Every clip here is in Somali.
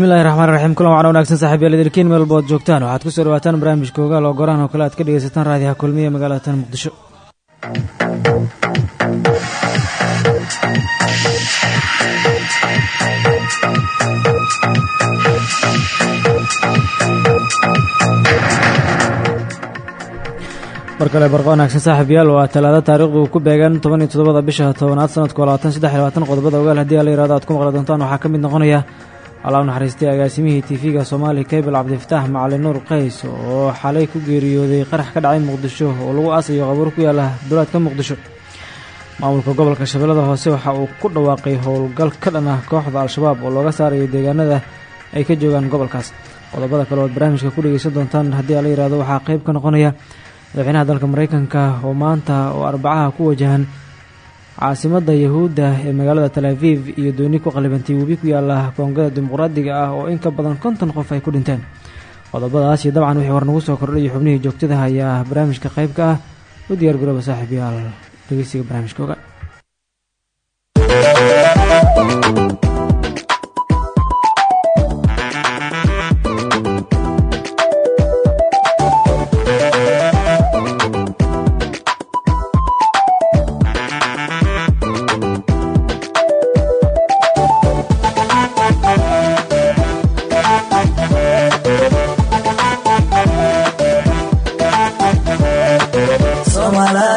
bismillahi raxmaan raxiim kulan wacna wanaagsan saaxiibyaal idilkiin meel walba joogtaan. Waxaad ku soo dhawaataan barnaamijka ogaal oo gorahan oo kale aad ka dhegaysataan raadiyaha kulmiya magaalada tan muqdisho. Mar kale barqa wanaagsan saaxiibyaal waa talaado taarikhdu ku beegan toban iyo toddobada bisha tobanaad sanadku labaatan qodobada ogaal. Haddii ala yihahdo aad ku maqli doontaan waxaa ka mid noqonaya allaau naxariistay agaasimihii tv-ga soomaali kabel cabdifataax macalin nuur qays oo xalay ku geeriyooday qarax ka dhacay muqdisho oo lagu aasayo qabuur ku yaalla dowlaadka muqdisho. Maamulka gobolka shabeellada hoose waxa uu ku dhawaaqay howlgal ka dhan ah kooxda al-shabaab oo looga saarayo deegaanada ay ka joogaan gobolkaas. Qodobada kale ood barnaamijka ku dhegeysan doontaan haddii ala yihahdo waxaa qayb ka noqonaya madaxweynaha dalka mareykanka oo maanta oo arbacaha ku wajahan caasimadda yahuudda ee magaalada tal aviv iyo dooni ku qalibantay webi ku yaalla koongada dimuqraadiga ah oo in ka badan konton qof ay ku dhinteen. Qodobadaas iyo dabcan wixii war nagu soo kordhay iyo xubnihii joogtada ayaa barnaamijka qayb ka ah. U diyaar garooba saaxiib yaal dhegeysiga barnaamijka oga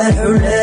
الحلال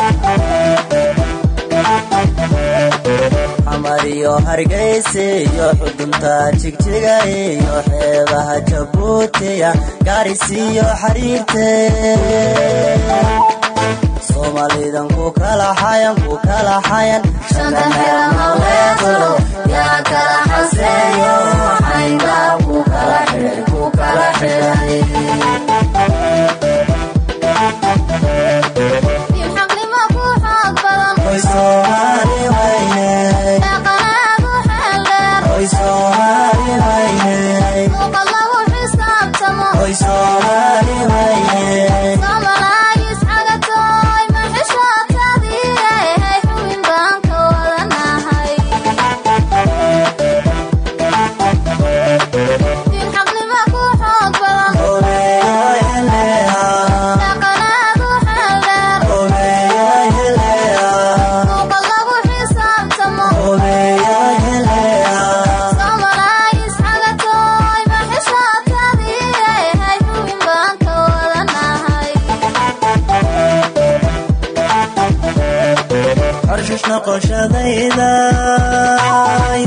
xamar iyo hargeysa iyo xudunta jigjiga iyo xeebaha jabuutiya gaarisiyo xariirte. Soomaalidan ku kala xayan ku kala xayan shanta xeramaweetalo yaa kala xaseeyo xayndaab ku kala xidhay ku kala xidhay Soomaali wayne Hoy Soomaali wayne Hoy Soomaali wayne noqoshadayda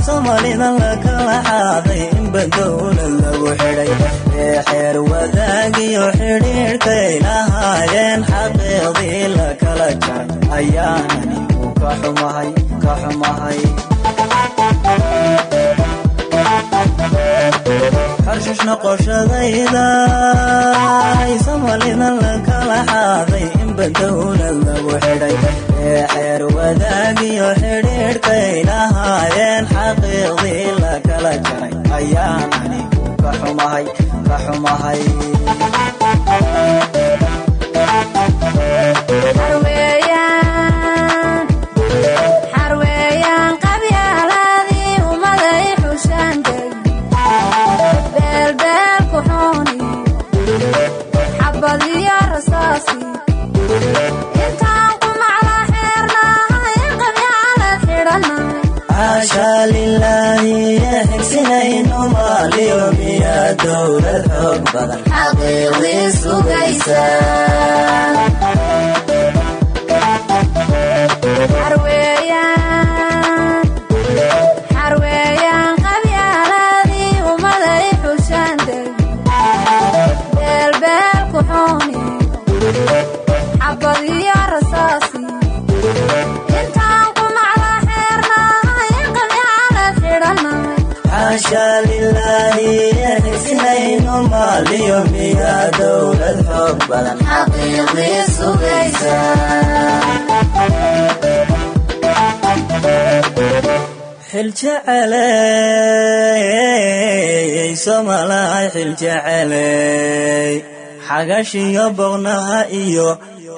soomalidan la kala xaaday inba dowlad lagu xidhay ee xeer wadaagiyo xidhiidhkay lahaayeen xaqiiqdii la kala jaray ayaan anigu ka xumahay xarshash noqoshadayda somalidan la kala xaaday. Inba dowlad lagu xidhay ee xeer wadaagiyo xidhiidhkay lahaayeen xaqiiqdii la kala jaray ayaan anigu ka xumahay ka xumahay badan xaqiiqdii sugaysa xarweeyaan xarweeyaan miya dowlad xagashiyo boqnaha iyo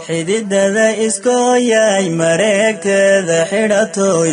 xididada iskooyay mareegteeda xidhatoy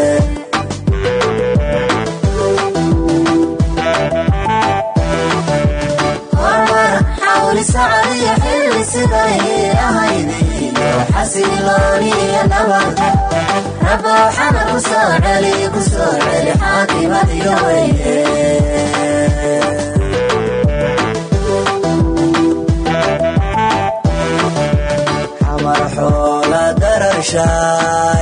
socdiga xilli siday nabad soo celi ku soo celi xaakimadiyo weyne xamar xoola dararshaay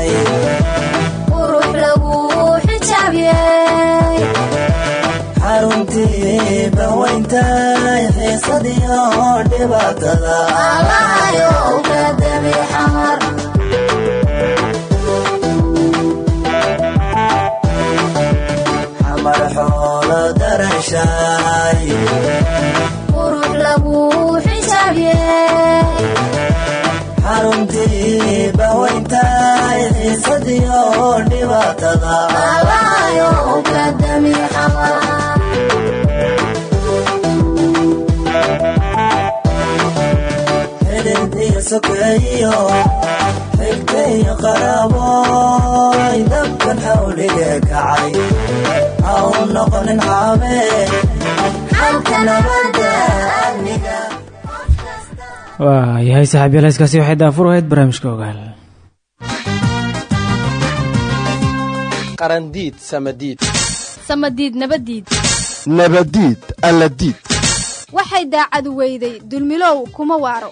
xiisadiyo dhibaatada xamar. Lagu xaruntii baweyntaay xiisadiyo dhibaatada sokeeyo xigta iyo qaraaboy dabkan xawliga kacay ha u noqonin xaabee xalka nabadda amniga waa yahay saaxiibyaal heeskaasi waxay daafur ahayd barnaamijka ogaal qarandiid samadiid samadiid nabadiid nabadiid alladiid waxay daacadu weyday dulmilow kuma waaro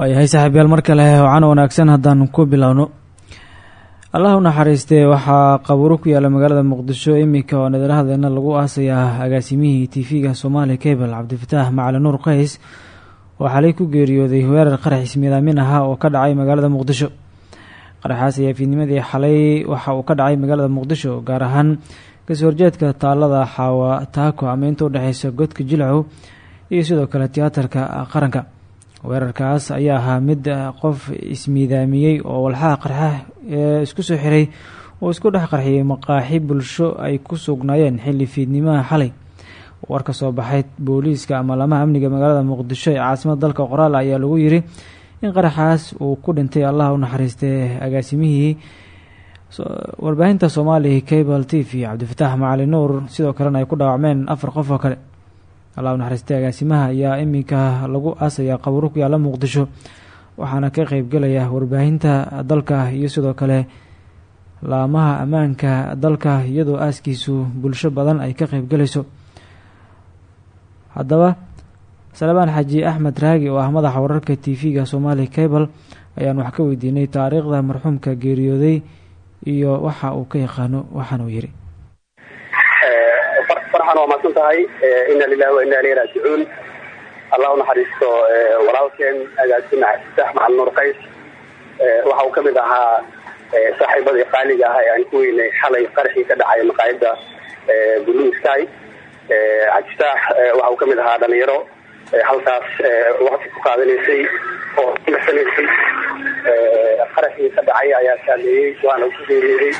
waayahay saaxiibyaal mar kale wacan wanaagsan haddaan ku bilowno allah u naxariistee waxaa qabuuro ku yaalla magaalada muqdisho iminka oo nadala hadleena lagu aasayaa agaasimihii tv-ga soomaali cable cabdifataax macali nuur qays. Oo xalay ku geeriyooday weerar qarax ismiidaamin ahaa oo ka dhacay magaalada muqdisho. Qaraxaas ayaa fiidnimadii xalay waxa uu ka dhacay magaalada muqdisho gaar ahaan ka soo horjeedka taalada xaawa taako ama inta udhexeysa godka jilcow iyo sidoo kale tiyaatarka qaranka weerarkaas ayaa ahaa mid qof ismiidaamiyey oo walxaha qarxa ee isku soo xiray oo isku dhex qarxiyey maqaaxi bulsho ay ku sugnaayeen xilli fiidnimaha xalay. War ka soo baxay booliiska ama lamaha amniga magaalada muqdisho ee caasimada dalka qoraal ayaa lagu yiri in qaraxaas uu ku dhintay allah u naxariistay agaasimihii warbaahinta soomaaliya cable t v cabdifataax macali nuur sidoo kalena ay ku dhaawacmeen afar qof oo kale allah naxariistay agaasimaha ayaa iminka lagu aasayaa qabuuro ku yaalla muqdisho. Waxaana ka qeybgelaya warbaahinta dalka iyo sidoo kale laamaha ammaanka dalka iyadoo aaskiisu bulsho badan ay ka qeybgelayso haddaba salebaan xaji axmed raagi oo ah madaxa wararka t v-ga soomaali cable ayaan wax ka weydiinay taariikhda marxuumka geeriyooday iyo waxa uu ka yaqaano waxaana uu yiri farxan waa mahadsan tahay ina lilahi wa ina ileyhi raajicuun allah unaxariisto walaalkeen agaasime cabdifataax macali nuur qays. Waxa uu ka mid ahaa saaxiibadii qaaliga ah aan ku weynay xalay qaraxii ka dhacay maqaayada blue sky. Cabdifataax waxa uu ka mid ahaa dhalinyaro halkaas wakti ku qaadanaysay oo nasanaysay. Qaraxii ka dhacay ayaa saameeyey waana ku geeriyooday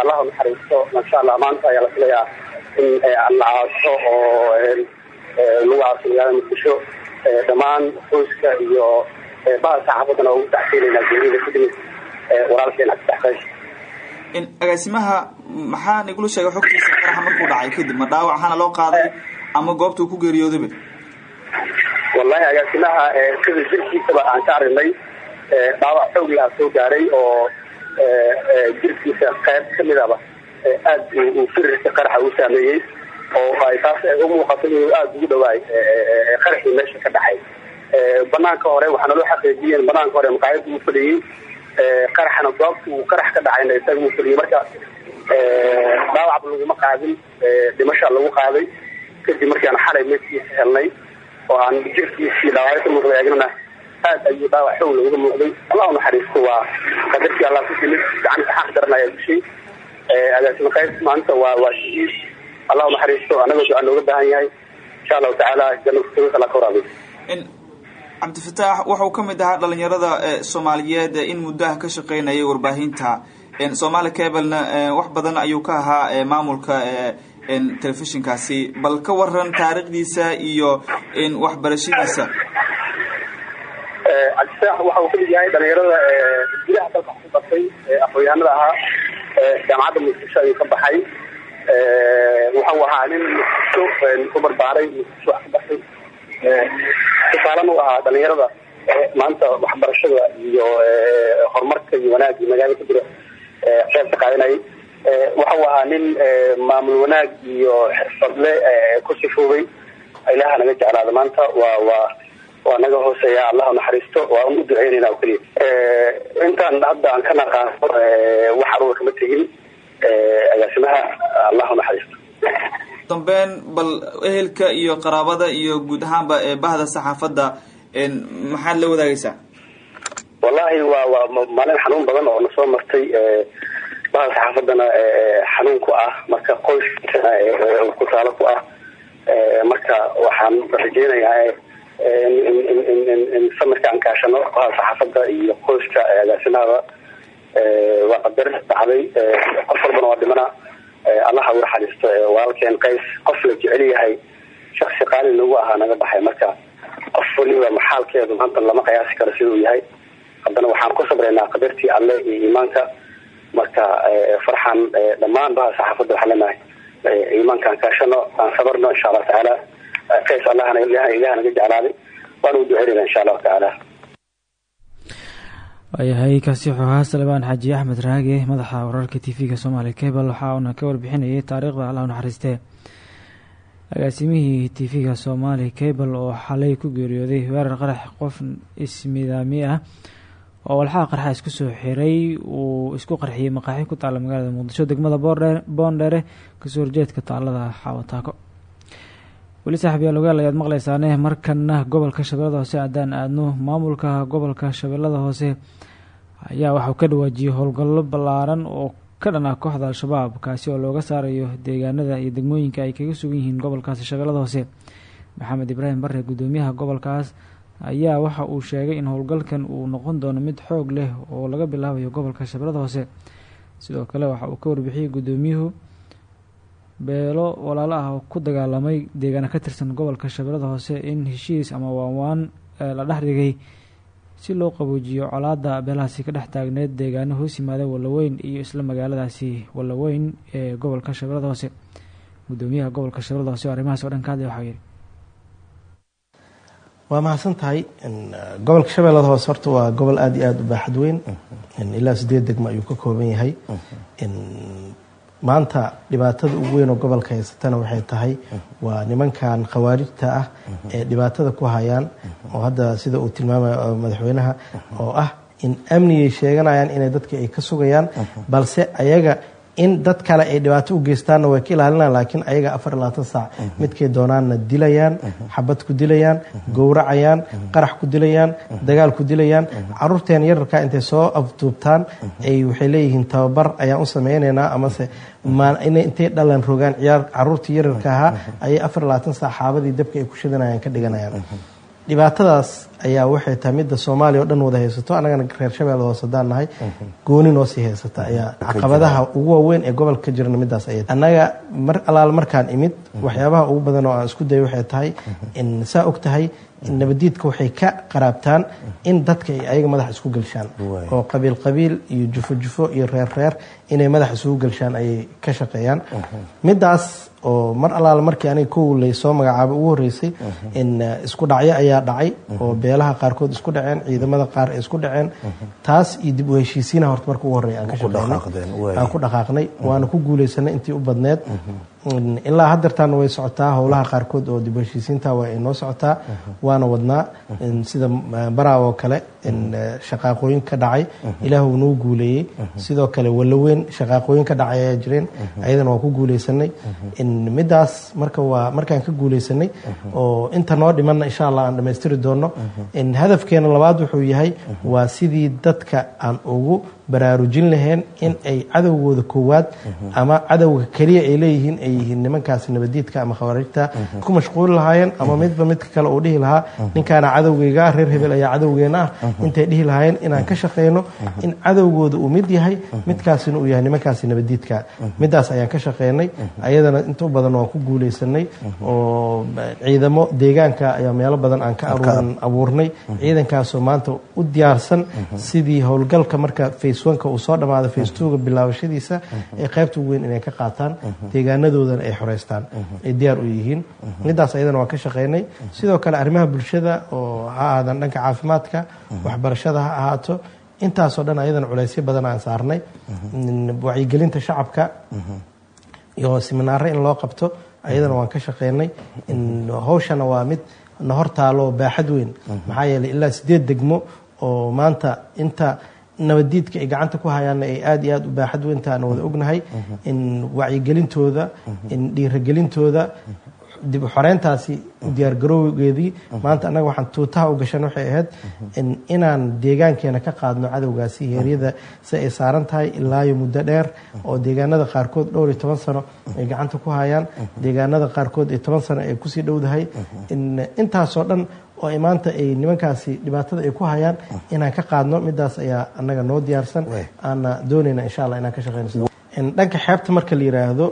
allah naxariisto maasha allah maanta ayaa la filayaa in la aaso oo lagu aaso magaalada muqdisho dhammaan qoyska iyo baha saxaafadana ugu taxsiinayna geerida ku timid walaalkeen cabditax qays agaasimaha maxaa nigula sheegay xogtiisa qaraxa markuu dhacay kadib ma dhaawac ahaana loo qaaday ama goobtuu ku geeriyoodaba wallahi agaasimaha sida jirkiisaba aan ka arinay dhaawac xoogli ah soo gaaray oo jirkiisa qayb kamidaba aad uu firirka qaraxa u saameeyey oo ay taas u muuqato inuu aada ugu dhawaay qaraxii meesha ka dhacay banaanka hore waxaana loo xaqiijiyeen banaanka hore maqaayada uu fadhiyey. Qaraxna goobta uu qarax ka dhacayna isaga uu fadhiyey marka dhaawacba laguma qaadin. Dhimasha lagu qaaday. Kadib markii aan xalay meedkiisa helnay oo aan jirkiisii dhaawacyo ka muuqday eegnana aad ayuu dhaawac xoog looga muuqday allah unaxariisto waa qadarkii allah ku timid gacanta xaq daran ayaa dishay agaasimo qays maanta waa waa shahiid allah unaxariisto anagoo ducaa looga baahan yahay. Insha allahu tacaala jannatul alla ka waraabiy cabdifataax wuxuu ka mid ahaa dhalinyarada soomaaliyeed in muddaha ka shaqeynayay warbaahinta. Somaali cablena wax badan ayuu ka ahaa maamulka telefishinkaasi. Bal ka waran taariikhdiisa iyo waxbarashadiisa cabdifataax waxa uu ka mid yahay dhalinyarada gudaha dalka ku bartay aqoonyahanada ahaa jaamacadda muqdisho ayuu ka baxay. Waxau ahaa nin muqdisho ku barbaaray muqdisho wax ka u ahaa dhalinyarada maanta waxbarashada iyo horumarka iyo wanaag iyo magaala ka jira qeyb ka qaadanayay waxau ahaa nin maamul wanaag iyo xirfadle ku sifoobay ilaha naga jeclaada maanta waa waa waa naga hooseeya allah naxariisto. Waa u duceynayna oo keliya intaan hadda aan ka naqaano wax aruur kama tegin. Agaasimaha allah naxariisto. Dambeyn bal ehelka iyo qaraabada iyo guud ahaanba bahda saxaafadda maxaad la wadaagaysaa? Wallahi waa waa maalin xanuun badan oo nasoo martay bahda saxaafadana xanuun ku ah marka qoyskana ku taalo ku ah. Marka waxaan rajeynayaa samirka aan kaashano bahda saxaafadda iyo qoyska agaasimahaba waa qadar dhacday qof walbana waa dhimana allaha u naxariisto walaalkeen qays qof la jecel yahay shaksi qaali nagu ahaa naga baxay. Marka qof waliba maxaalkeedu maanta lama qiyaasi karo siduu yahay. Haddana waxaan ku sabraynaa qadartii alle iyo iimaanka. Marka farxan dhammaan baha saxaafadda waxaan leenahay iimaankaan kaashano aan sabarno insha allahu tacaala qays allahna ilaha naga jeclaaday waana u duceynayna insha allahu tacaala waayahay kaasi wuxuu ahaa salebaan xaaji axmed raage madaxa wararka t v-ga soomaaliya cable waxa uuna ka warbixinayay taariikhda allah naxariistee agaasimihii t v-ga soomaaliya cable oo xalay ku geeriyooday weerar qarax qof ismidaami ah oo walxaha qarxa isku soo xiray uu isku qarxiyey maqaaxi ku taalla magaalada muqdisho degmada boondheere ka soo horjeedka taalada xaawataako weli saaxiibyaal ogaal ayaad maqleysaane markana gobolka shabeellada hoose haddaan aadno maamulka gobolka shabeellada hoose ayaa waxauu ka dhawaajiyey howlgallo ballaaran oo ka dhan ah kooxda al-shabaab kaasi oo looga saarayo deegaanada iyo degmooyinka ay kaga sugan yihiin gobolkaasi shabeellada hoose. Maxamed ibraahim bare guddoomiyaha gobolkaas ayaa waxa uu sheegay in howlgalkan uu noqon doono mid xoog leh oo laga bilaabayo gobolka shabeellada hoose. Sidoo kale waxa uu ka warbixiyey guddoomiyuhu beelo walaalo ah ku dagaalamay deegaana ka tirsan gobolka shabeellada hoose in heshiis ama waanwaan la dhex dhigay si loo qaboojiyo colaada beelahaasi ka dhex taagneed deegaano hoos yimaada wallaweyn iyo isla magaaladaasi wallaweyn ee gobolka shabeellada hoose. Guddoomiyaha gobolka shabeellada hoose oo arrimahaas oo dhan ka hadlay waxaa yidhi waa mahadsan tahay gobolka shabeellada hoose horta waa gobol aada iyo aada u baaxad weyn. Ilaa sideed degmo ayuu ka kooban yahay maanta dhibaatada ugu weyn oo gobolka haysatana waxay tahay waa nimankan khawaarijta ah ee dhibaatada ku hayaan oo hadda sida uu tilmaamayo madaxweynaha oo ah in amnigay sheeganayaan inay dadka ay ka sugayaan balse ayaga in dad kale ay dhibaato u geystaanna way ka ilaalinaan laakiin ayaga afar labaatan saac midkay doonaanna dilayaan xabad ku dilayaan gowracayaan qarax ku dilayaan dagaal ku dilayaan. Caruurteen yararka intay soo afduubtaan ay waxay leeyihiin tababar ayaan u sameynaynaa amase intay dhalan rogaan caruurtii yararka ahaa ayay afar labaatan saac xaabadii dabka ay ku shidanayaan ka dhiganayaan. Dhibaatadaas ayaa waxay tahay midda soomaaliya oo dhan wada haysato. Annagana reer shabeelle hoose haddaan nahay gooni noo sii haysata ayaa caqabadaha ugu waaweyn ee gobolka ka jirana middaas ayay annaga mar alaal markaan imid waxyaabaha ugu badan oo aan isku dayay waxay tahay in saa og tahay nabadiidka waxay ka qaraabtaan in dadka ay ayaga madax isku gelshaan. Oo qabiil qabiil iyo jufo jufo iyo reer reer inay madax isugu gelshaan ayay ka shaqeeyaan. Middaas oo mar allaala markii aniga kow lay soo magacaabay ugu horreysay in isku dhacyo ayaa dhacay oo beelaha qaarkood isku dhaceen ciidamada qaar ay isku dhaceen. Taas iyo dib u heshiisiinaha horta marka ugu horreya aan ku dhaqaaqnay waana ku guulaysanay intii u badneed ilaa haddeertaana way socotaa howlaha qaarkood oo dib heshiisiinta waa ay noo socotaa waana wadnaa. Sida baraa oo kale shaqaaqooyin ka dhacay ilaah uu noo guuleeyey sidoo kale wallaweyn shaqaaqooyin ka dhacay ayaa jireen ayadana waa ku guulaysanay middaas marka waa markaan ka guulaysanay oo inta noo dhimanna insha allah aan dhammaystiri doono. Hadafkeena labaad wuxuu yahay waa sidii dadka aan ugu baraarujin lahayn in ay cadowgooda koowaad ama cadowga keliya ay leeyihiin ay yihiin nimankaasi nabadiidka ama khawaarijta ku mashquuli lahaayeen ama midba midka kale uu dhihi lahaa. Ninkaana cadowgayga reer hebel ayaa cadowgeena ah. Intay dhihi lahaayeen inaan ka shaqeyno in cadowgooda uu mid yahay midkaasina uu yahay nimankaasi nabadiidka. Middaas ayaan ka shaqeynay. Ayadana inta u badan waan ku guulaysanay oo ciidamo deegaanka ayaa meelo badan aan ka abuurnay. Ciidankaasoo maanta u diyaarsan sidii howlgalka marka faceonka uu soo dhammaado facetwoga bilaabashadiisa ee qaybta ugu weyn inay ka qaataan deegaanadoodana ay xoreystaan ay diyaar u yihiin. Middaas ayadana waan ka shaqeynay. Sidoo kale arrimaha bulshada oo ha ahaadan dhanka caafimaadka waxbarashada ha ahaato intaasoo dhan ayadana culaysyo badan aan saarnay. Wacyigelinta shacabka iyo siminaare in loo qabto ayadana waan ka shaqeynay. Hawshana waa mid na hor taalo baaxad weyn. Maxaa yeelay ilaa sideed degmo oo maanta inta nabadiidka ay gacanta ku hayaanna ay aada iyo aada u baaxad weynta aan wada ognahay in wacyigelintooda in dhiiragelintooda dib xoreyntaasi diyaargarowgeedii maanta annaga waxaan tuutaha u gashan waxay ahayd inaan deegaankeena ka qaadno cadowgaasi heeryada si ay saaran tahay ilaayo muddo dheer oo deegaanada qaarkood dhowr iyo toban sano ay gacanta ku hayaan. Deegaanada qaarkood iyo toban sano ay ku sii dhowdahay. Intaasoo dhan oo ay maanta ay nimankaasi dhibaatada ay ku hayaan inaan ka qaadno middaas ayaa annaga noo diyaarsan. Aana doonayna insha allah inaan ka shaqeyno. Dhanka xeebta marka la yiraahdo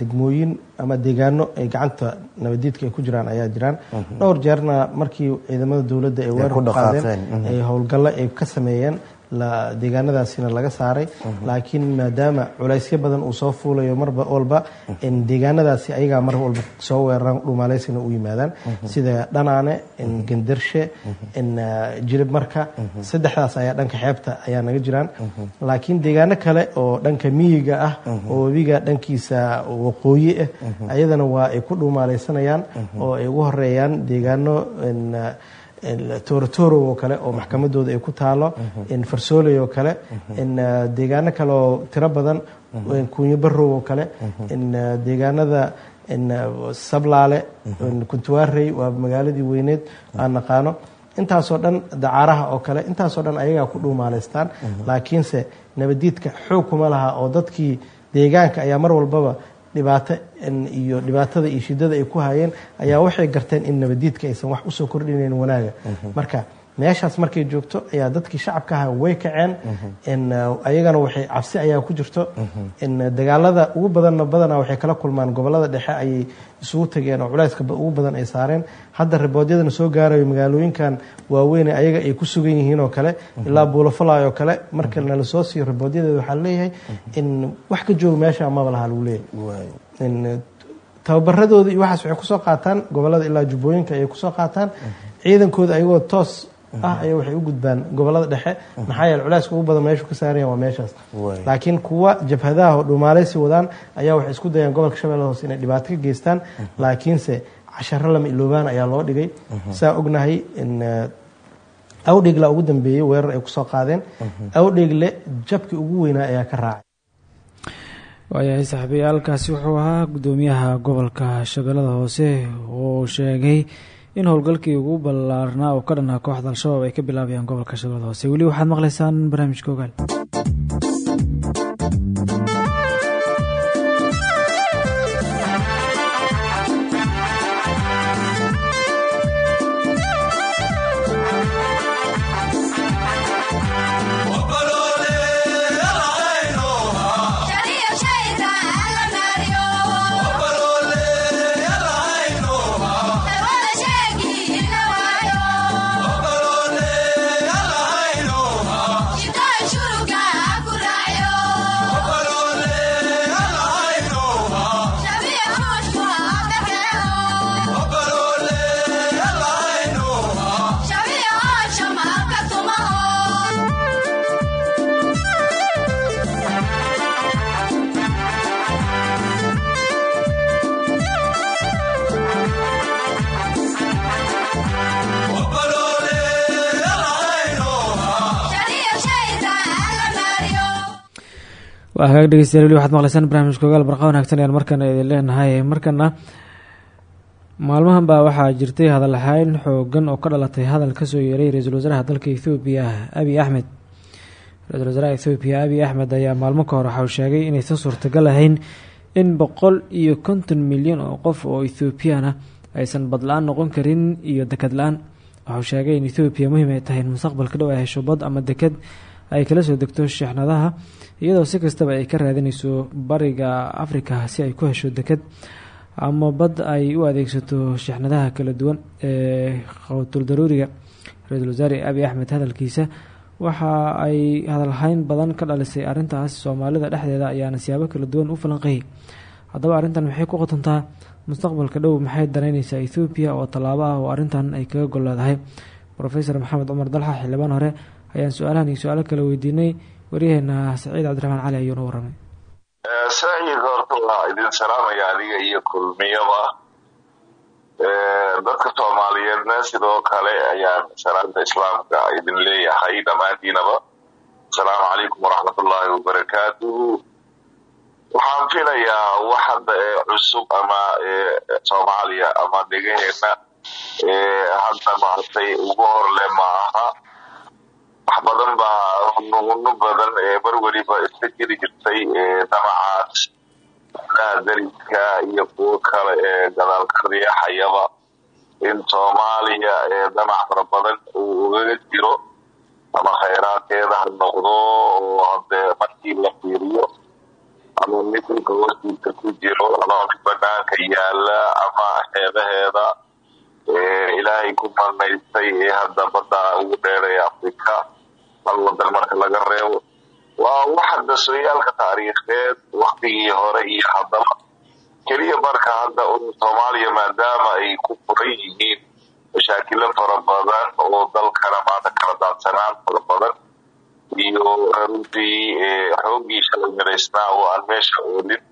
degmooyin ama deegaano ay gacanta nabadiidka ay ku jiraan ayaa jiraan. Dhowr jeerna markii ciidamada dowladda ay weerar ku qaadeen ay howlgallo ay ka sameeyeen deegaanadaasina laga saaray. Laakiin maadaama culaysyo badan uu soo fuulayo mar walba deegaanadaasi ayagaa mar walba soo weeraraan dhumaaleysina u yimaadaan. Sida dhanaane gendarshe jilib marka saddexdaas ayaa dhanka xeebta ayaa naga jiraan. Laakiin deegaano kale oo dhanka miyiga ah oo webiga dhankiisa waqooyi ah ayadana waa ay ku dhuumaaleysanayaan oo ay ugu horeeyaan deegaano toorotoro oo kale oo maxkamadooda ay ku taalo farsooley oo kale deegaano kale oo tiro badan kunyo barow oo kale deegaanada sablaale kuntuwaarey waa magaaladii weyneed aan naqaano. Intaasoo dhan dacaaraha oo kale intaasoo dhan ayagaa ku dhuumaalaystaan laakiinse nabadiidka xoog kuma laha oo dadkii deegaanka ayaa mar walbaba dhibaato iyo dhibaatada iyo shidada ay ku hayeen ayaa waxay garteen in nabadiidka aysan wax u soo kordhinayn wanaaga marka meeshaas markay joogto ayaa dadkii shacabka aha way kaceen. Ayagana waxay cabsi ayaa ku jirto. Dagaalada ugu badanna badanaa waxay kala kulmaan gobollada dhexe ayay isugu tageen oo culayska ugu badan ay saareen. Hadda riboodyadana soo gaarayo magaalooyinkan waaweyne ayaga ay ku sugan yihiin oo kale ilaa buulafalay oo kale. Marka nala soo siiyo riboodyadeeda waxaa leeyahay in wax ka jooga meesha amaba laha lagu leeyahay. Tababaradooda iyo waxaas waxay ku soo qaataan gobollada ilaa jubbooyinka ayay ku soo qaataan. Ciidankooda ayagoo toos ah ayaa waxay u gudbaan gobollada dhexe. Maxaa yeele culeyska ugu badan meeshu ka saarayan waa meeshaas. Laakiin kuwa jabhadaha oo dhumaaleysi wadaan ayaa waxay isku dayaan gobolka shabeelle hoose inay dhibaato ka geystaan. Laakiinse casharo lama iloobaan ayaa loo dhigay. Saa ognahay awdheegla ugu dambeeyey weerar ay ku soo qaadeen. Awdheegle jabkii ugu weynaa ayaa ka raacay. Waayahay saaxiibayaalkaasi wuxuu ahaa guddoomiyaha gobolka shabeellada hoose oo sheegay in howlgalkii ugu ballaarnaa oo ka dhanaa kooxda al-shabaab ay ka bilaabayaan gobolka shabeellada hoose. Weli waxaad maqlaysaan barnaamijka ogaal waa hagaag dhegeystayaal weli waxaad maqlaysaan barnaamijka ogaal barqa wanaagsan ayaan markana idin leenahay. Markana maalmahan baa waxaa jirtay hadalxayn xoogan oo ka dhalatay hadal ka soo yeeray ra'iisul wasaaraha dalka ethoobiya abiy axmed ra'isul wasaaraha ethoobiya abiy axmed ayaa maalmo ka hor waxauu sheegay inaysan suurtagal ahayn in boqol iyo konton milyan oo qof oo ethoobiyan ah aysan badla-aan noqon karin iyo deked la'aan waxauu sheegay in ethoobiya muhiim ay tahay in mustaqbalka dhow ay hesho bad ama deked ay kala soo degto sheexnadaha iyadoo si kastaba ay ka raadinayso bariga africa si ay ku hesho deked ama bad ay u adeegsato sheexnadaha kala duwan ee qowtul daruuriga. Ra'iisul wasaare abiy axmed hadalkiisa waxa ay hadalhayn badan ka dhalisay arrintaas. Soomaalida dhexdeeda ayaana siyaabo kala duwan u falanqayay haddaba arrintan maxay ku qotontaa mustaqbalka dhow maxay danaynaysaa ethoobiya oo tallaabo ah oo arrintan ay kaga gol leedahay rofesor maxamed cumar dalxa xildhibaan hore ayaan su'aalahan iyo su'aalo kale weydiinay waryaheena saciid cabdiraxmaan cali ayuuna waramay saciid horta waa idin salaamaya adiga iyo kulmiyaba dadka soomaaliyeedna sidoo kale ayaan salaamta islaamka idin leeyahay dhammaantiinaba. Asalaamu calaykum waraxmatullaahi wabarakaatuhu. Waxaan filayaa wax hadda ee cusub ama soomaaliya ama dhegaheena hadda maartay ugu horle ma aha wax badan baa nuguno badan ee mar weliba iska jiri jirtay damacaas adaha dariska iyo kuwo kale ee gadaalka riixayaba in soomaaliya ee damac fara badan uu ugaga jiro ama khayraadkeeda ha noqdo oo hadee markii la fiiriyo ama mid dhulka ku jiro ama mid banaanka yaalla ama xeebaheeda ilaahay ku manaystay ee hadda badda ugu dheeraya afrika. Hal marka laga reebo. Waa waxa dasoyaalka taariikheed waktigii hore iyo haddaba keliya marka hadda un soomaaliya maadaama ay ku furan yihiin mashaakilo fara badan oo dalkana maanta kala daadsanaan fara badan iyo runtii xoogii shalay miraysnaa oo aan meesha oolin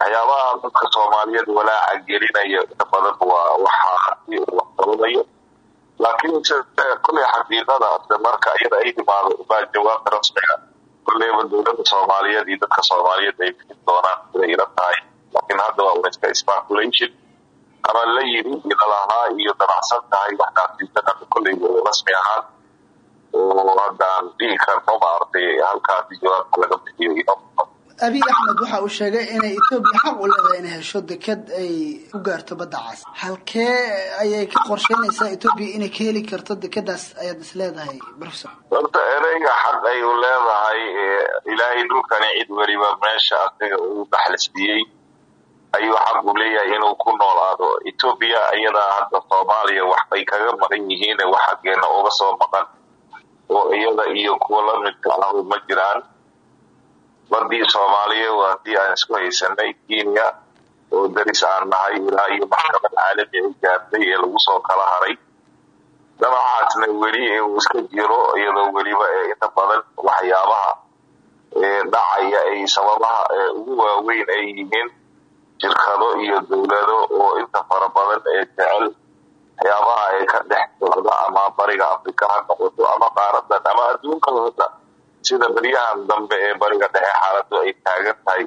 waxyaabaha dadka soomaaliyeed walaaca gelinaya inta badan waa waxaa waxqabadayo laakiin kulley xaqiiqada marka iyada ay timaado baa jawaabta rasmiga kulleyba dowladda soomaaliyeed iyo dadka soomaaliyeed ay bixin doonaan siday ila tahay. Laakiin hadda waa un iska speculation. Ama la yiri ilalahaa iyo dabacsan tahay waxkaasiisan kulleyba rasmi ahaan oo haddaan dhihi karno maaragtay halkaasi jawaabta laga bixiyo inoo abiy axmed waxa uu sheegay inay etoobiya xaq u leedahay inay hesho deked ay u gaarto badda cas. Halkee ayay ka qorsheynaysaa etoobiya inay ka heli karto dekedaas ayaad is leedahay professor? Horta ereyga xaq ay u leedahay ilaahay dhulkani cid weliba meesha asiga uu dhaxlisiyey ayuu xaq u leeyahay inuu ku noolaado etoobiya iyadaa hadda soomaaliya waxbay kaga maqan yihiin wax xaggeena uga soo maqan. Oo iyada iyo kuwa lamidka ah ma jiraan badii soomaaliya waa haddii aan isku haysanay kenya oo daris aan nahay ilaa iyo maxkamad caalami ay gaartay ee lagu soo kala haray. Dabacaasna weli uu iska jiro iyadoo weliba inta badan waxyaabaha dhacaya ay sababaha ugu waaweyn ay yihiin shirkado iyo dowlado oo inta fara badan ee jecel waxyaabaha ay ka dhex socda ama bariga afrika ha noqoto ama qaaradan ama adduunka hota sida beryahan dambe ee bariga dhexe xaaladu ay taagan tahay.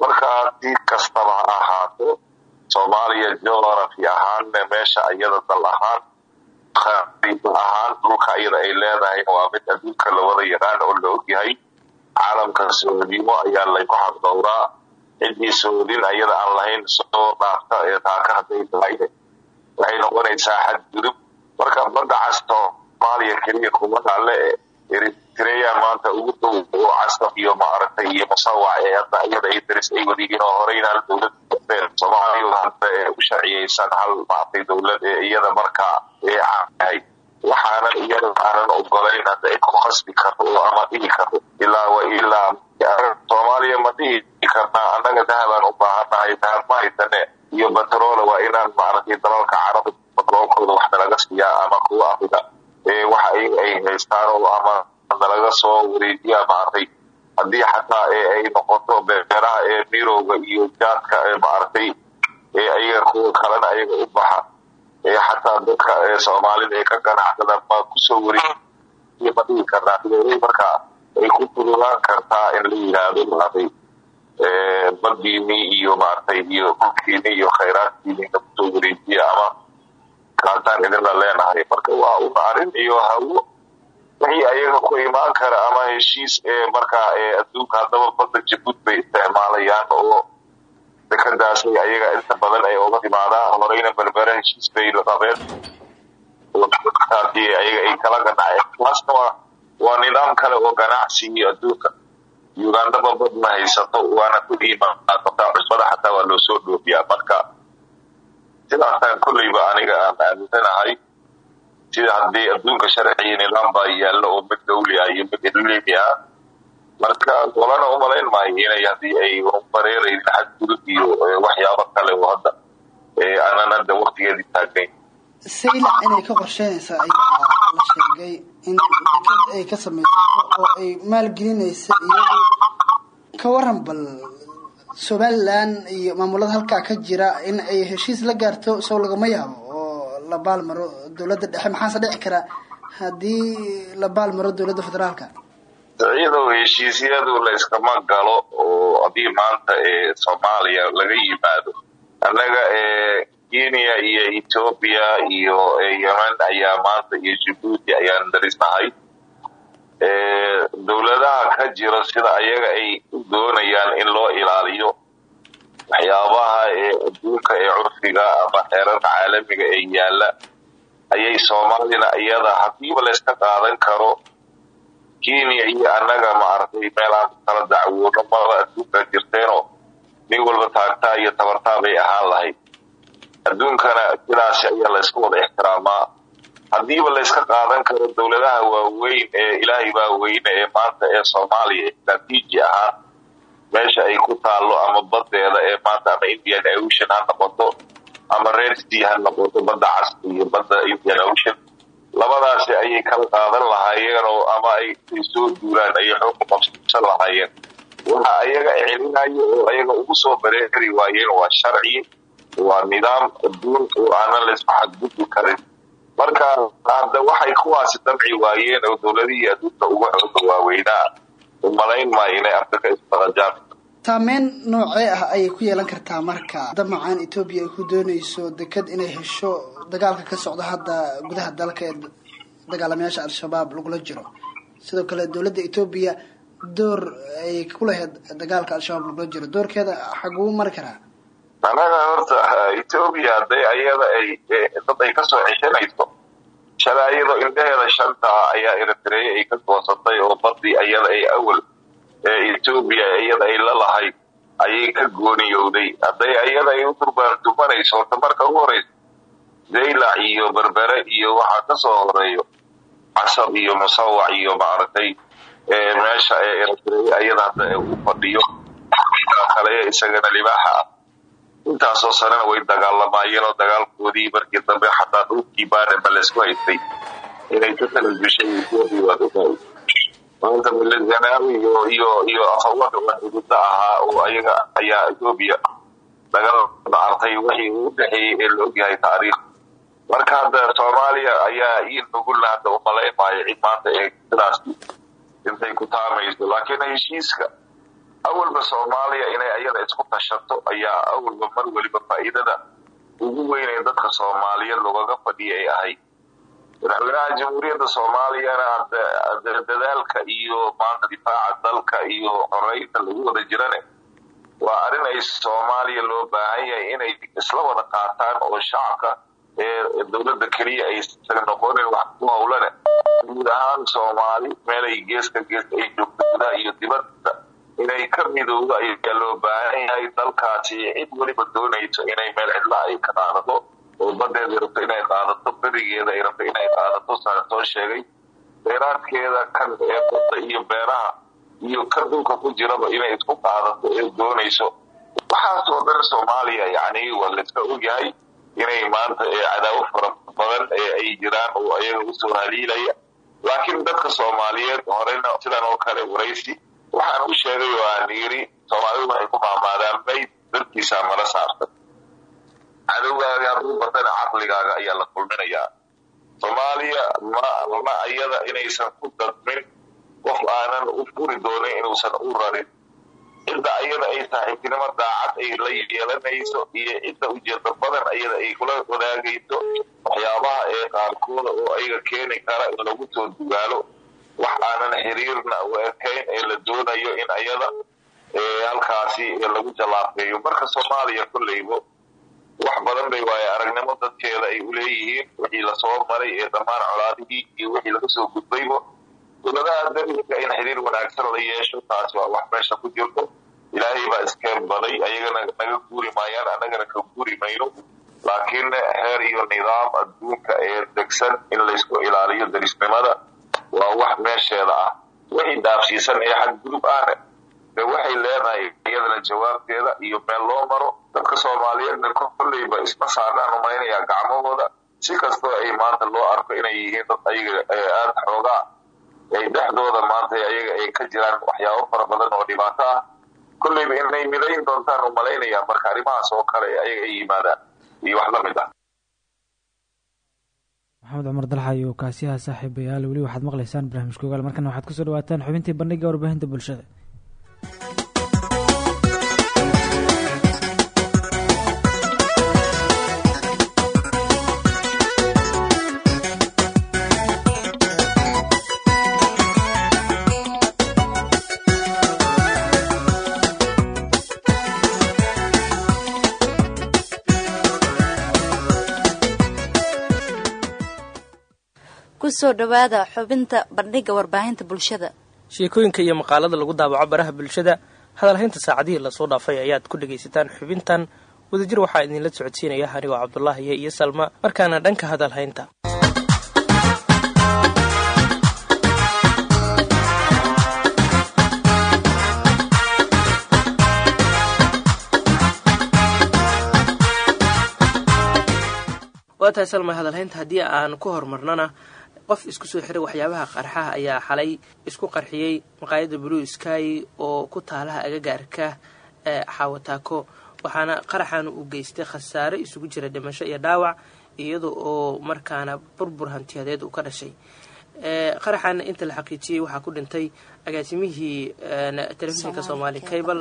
Markaa si kastaba ha ahaato soomaaliya geography ahaan meesha iyada dal ahaan ahaan dhulka iyada ay leedahay waa mid adduunka lawada yaqaan oo la ogyahay caalamka soodimo ayaa layku xaqdowraa ciddii soodin ayada aan lahayn soo dhaafta ee taaka hadday tahay waxay noqonaysaa xadgudub marka badda cas soomaaliya keliya kuma dhalle eritrea maanta ugu dhow oo casab iyo maaragtay iyo musawac ee hadda iyada ay daris ay wadiyiin oo horeyna hal dowlad soomaaliya hadda ee u sharciyeysan hal maaragtay dowlad ee iyada markaa ee caanahay waxaana iyada aanan ogolayn hadda ay ku khasbi karto oo ama dhihi karto ilaa wa ilaa soomaaliya ma dhihi karnaa annaga dahabaan u baahanahay dahab ma haysane iyo batroole waa inaan maaragtay dalalka carabta batroolkooda wax nalaga siiyaa ama kuwa afrika ee waxa ay haystaan oo ama nalaga soo wareejiya maaragtay. Haddii xataa ee ay noqoto beeraha ee mirowga iyo jaadka ee maaragtay ee ayaga kuwa kalena ayaga u baxa. Ee xataa dadka ee soomaalida ee ka ganacsada ma ku soo wareejiya ma dhihi karnaa sideeday markaa ay ku fudulaan kartaa in la yidhaahdo maaragtay badiini iyo maaragtay iyo dhulkiini iyo khayraadkiini na ku soo wareejiya ama kaataan idinla leenahay. Marka waa un arrin iyo hawo wixii ayaga ku imaan kara ama heshiis ee markaa ee adduunka haddaba badda jabuud bay isticmaalayaan oo dekadaasay ayaga inta badan ay uga timaadaan horeyna berbere heshiis bay qabeen. Taasi ayaga ay kala ganaceen taasna waa waa nidaam kale oo ganacsi iyo adduunka. Ugandaba bad ma haysato waana ku iimaaqataa cusbada xataa waa loo soo dhoofiyaa. Marka sidaasaan kolleyba aniga aan aaminsanahay sida haddii adduunka sharciga nidaam baa yaallo oo mid dawli ah iyo mid ilimi ah marka walana umalayn maayo inay haddii ay bareeraynin xadgudub iyo waxyaabo kale oo hadda aanan hadda waktigeedii taagnayn saylac inay ka qorsheynaysa ayaa la sheegay in ay ka samaysato oo ay maalgelinaysa iyadu ka waran bal somalilan iyo maamulada halkaa ka jira in ay heshiis la gaarto sow lagama yaabo la baalmaro dowladda dhexe. Maxaase dhici kara haddii la baalmaro dowladda federaalka? Ciidow heshiisyadu la iskama galo oo haddii maanta ee soomaaliya laga yimaado annaga ee kenya iyo etoobiya iyo yemen ayaa maanta iyo jabuuti ayaan darisnahay. Dowladaha ka jira sida ayaga ay u doonayaan in loo ilaaliyo waxyaabaha ee adduunka ee curfiga ama xeerarka caalamiga ee yaalla ayay soomaalina iyada hadiiba layska qaadan karo kenya iyo annaga maaragtay meelaan ku kala dacwoono maba adduunka jirteenoo? Nin walba taagtaa iyo tabartaa bay ahaan lahayd. Adduunkana sidaasi ayaa laysku wada ixtiraamaa. Haddiiba layska qaadan karo dowladaha waaweyn ee ilaahay baa weyne ee maanta ee soomaaliya istraatiiji ahaa meesha ay ku taallo ama baddeeda ee maanta ama indian ocean ha noqoto ama red sea ha noqoto badda cas iyo badda indian ocean labadaasi ayay kala qaadan lahaayeen oo ama ay soo duulaan ayay xoog ku qabsan lahaayeen. Waxa ayaga celinayo oo ayaga ugu soo bareeri waayeen waa sharci waa nidaam adduun oo aanan laysku xadgudbi karin. Marka hadda waxay kuwaasi damci waayeen oo dowladihii adduunka uga xooga waaweynaa umalayn maayo inay afrika isdaqajaan saameyn noocee ah ayay ku yeelan kartaa marka damacan etoobiya ay ku doonayso deked inay hesho dagaalka ka socda hadda gudaha dalka ee dagaalamayaasha al-shabaab lagula jiro. Sidoo kale dowladda etoobiya door ay ku lahayd dagaalka al-shabaab lagula jiro. Doorkeeda xaguu mari karaa. Anaga horta etoobiya hadday ayada ay dad ay ka soo ceshanayso shalay ayadoo indhaheeda shanta ayaa eritreya ay ka goosatay oo badii ayada ay awal etoobiya iyada ay la lahayd ayay ka gooniyowday. Hadday ayada ay u durbaandumanayso horta marka ugu horeysa zaylac iyo berbere iyo waxaa ka soo horeeyo casab iyo musawac iyo maaragtay meesha ee ayada hadda u fadhiyo kale isagana libaaxa ah. Intaasoo sanena way dagaalamayeen oo dagaalkoodii markii dambe xataa dhulkii baanema laysku haystay inay ka kala dishay etoobiya maanta milaganaawi iyo iyo afawada waxududa ahaa oo ayaga ayaa etoobiya dagala artay wixii u dhexeeyey ee la ogyahay taariikh marka hadda soomaaliya ayaa ii nugula hadda umalayn maayo cid maanta ee sidaas intay ku taamayso laakiin heshiiska awalba soomaaliya inay ayada isku tashato ayaa awalba mar weliba faa'iidada ugu weynee dadka soomaaliyeed loogaga fadhiya ay ahayd madaxweynaha jamhuuriyadda soomaaliyana dadaalka iyo maanta difaaca dalka iyo xoreynta lagu wada jirane waa arrin ay soomaaliya loo baahan yahay inay isla wada qaataan oo shacabka ee dowladda keliya aysan noqonin wax ku howlane guud ahaan soomaali meelay geeska geeska ay joogto iyo dibadda inay ka midoodo ayaa loo baahan yahay dalkaasi cid weliba doonayso inay meel cidla ay ka qaadato oo badeeda rabto inay qaadato berigeeda ay rabto inay qaadato saan soo sheegay beeraadkeeda kan ee badda iyo beeraha iyo kan dhulka ku jiraba inay isku qaadato ee doonayso. Waxaasoo dhan soomaaliya yacni waa layska ogyahay inay maanta cadaawo fara badan ee ay jiraan oo ayaga u soo haliilaya laakiin dadka soomaaliyeed horena sidan oo kale waraysi waxaan u sheegay oo aan yiri soomaalidu waxay ku maamaadaan mayd dartiisa mala saartan cadowgaaga hadduu batana caqligaaga ayaa la kulminayaa soomaaliya ma iyada inaysan ku dadmin qof aanan u furi doonin inuusan u rarin. Cidda ayada ay saaxiibtinimo daacad ay la yeelanayso iyo cidda ujeeda badan ayada ay kula wadaagayso waxyaabaha ee qaarkooda oo ayaga keeni kara in lagu soo dugaalo wax aanan xiriirna u ekayn ee la doonayo in ayada halkaasi lagu jallaafeeyo marka soomaaliya kolleybo wax badan bay waaye aragnimo dadkeeda ay uleeyihiin wixii la soo maray ee dhammaan colaadihii iyo wixii laga soo gudbaybo. Dowladaha dariska in xiriir wanaagsan la yeesho taasi waa wax meesha ku jirto. Ilaahay baa iskeen baday ayagana naga guuri maayaan annagana ka guuri mayno. Laakiin heer iyo nidaam adduunka ee degsan in laysku ilaaliyo darisnimada waa wax meesheeda ah. Wixii dhaafsiisan ee xadgudub ahne de waxay leedahay iyadana jawaabteeda iyo meel loo maro dadka soomaaliyeedna kolleyba isma saarnaan umaynayaa gacmahooda. Si kastoo ay maanta loo arko inay yihiin dad ayaga aada xoogaa ay dhexdooda maanta ayaga ay ka jiraan waxyaabo fara badan oo dhibaato ah. Kolleyba inay midayn doontaan u malaynaya marka arrimahaas oo kale ayaga ay yimaadaan. Iyo wax la mid ah. Maxamed cumar dalxa iyo kaasiyaha saaxiibayaal weli waxaad maqlaysaan barnaamijka markana waxaad ku soo dhawaataan xubintii bandhiga warbaahinta bulshada ku soo dhawaada xubinta bandhiga warbaahinta bulshada sheekooyinka iyo maqaalada lagu daawaco baraha bulshada hadalhaynta saacadihii la soo dhaafay ayaad ku dhagaysataan xubintan. Wadajir waxaa idinla socodsiinaya anigoo cabdulaahiye iyo salma markaana dhanka hadalhaynta. Waa tahay salma hadalhaynta haddii aan ku horumarnana qof isku soo xiray waxyaabaha qarxaha ayaa xalay isku qarxiyey maqaayadda blue sky oo ku taalaha agagaarka ee xaawataako waxaana qaraxan uu geystay khasaare isugu jira dhimasho iyo dhaawac iyada oo markaana burbur hantiyadeed uu ka dhashay. Qaraxan inta la xaqiijiyey waxaa ku dhintay agaasimihii telefishinka soomaali cable.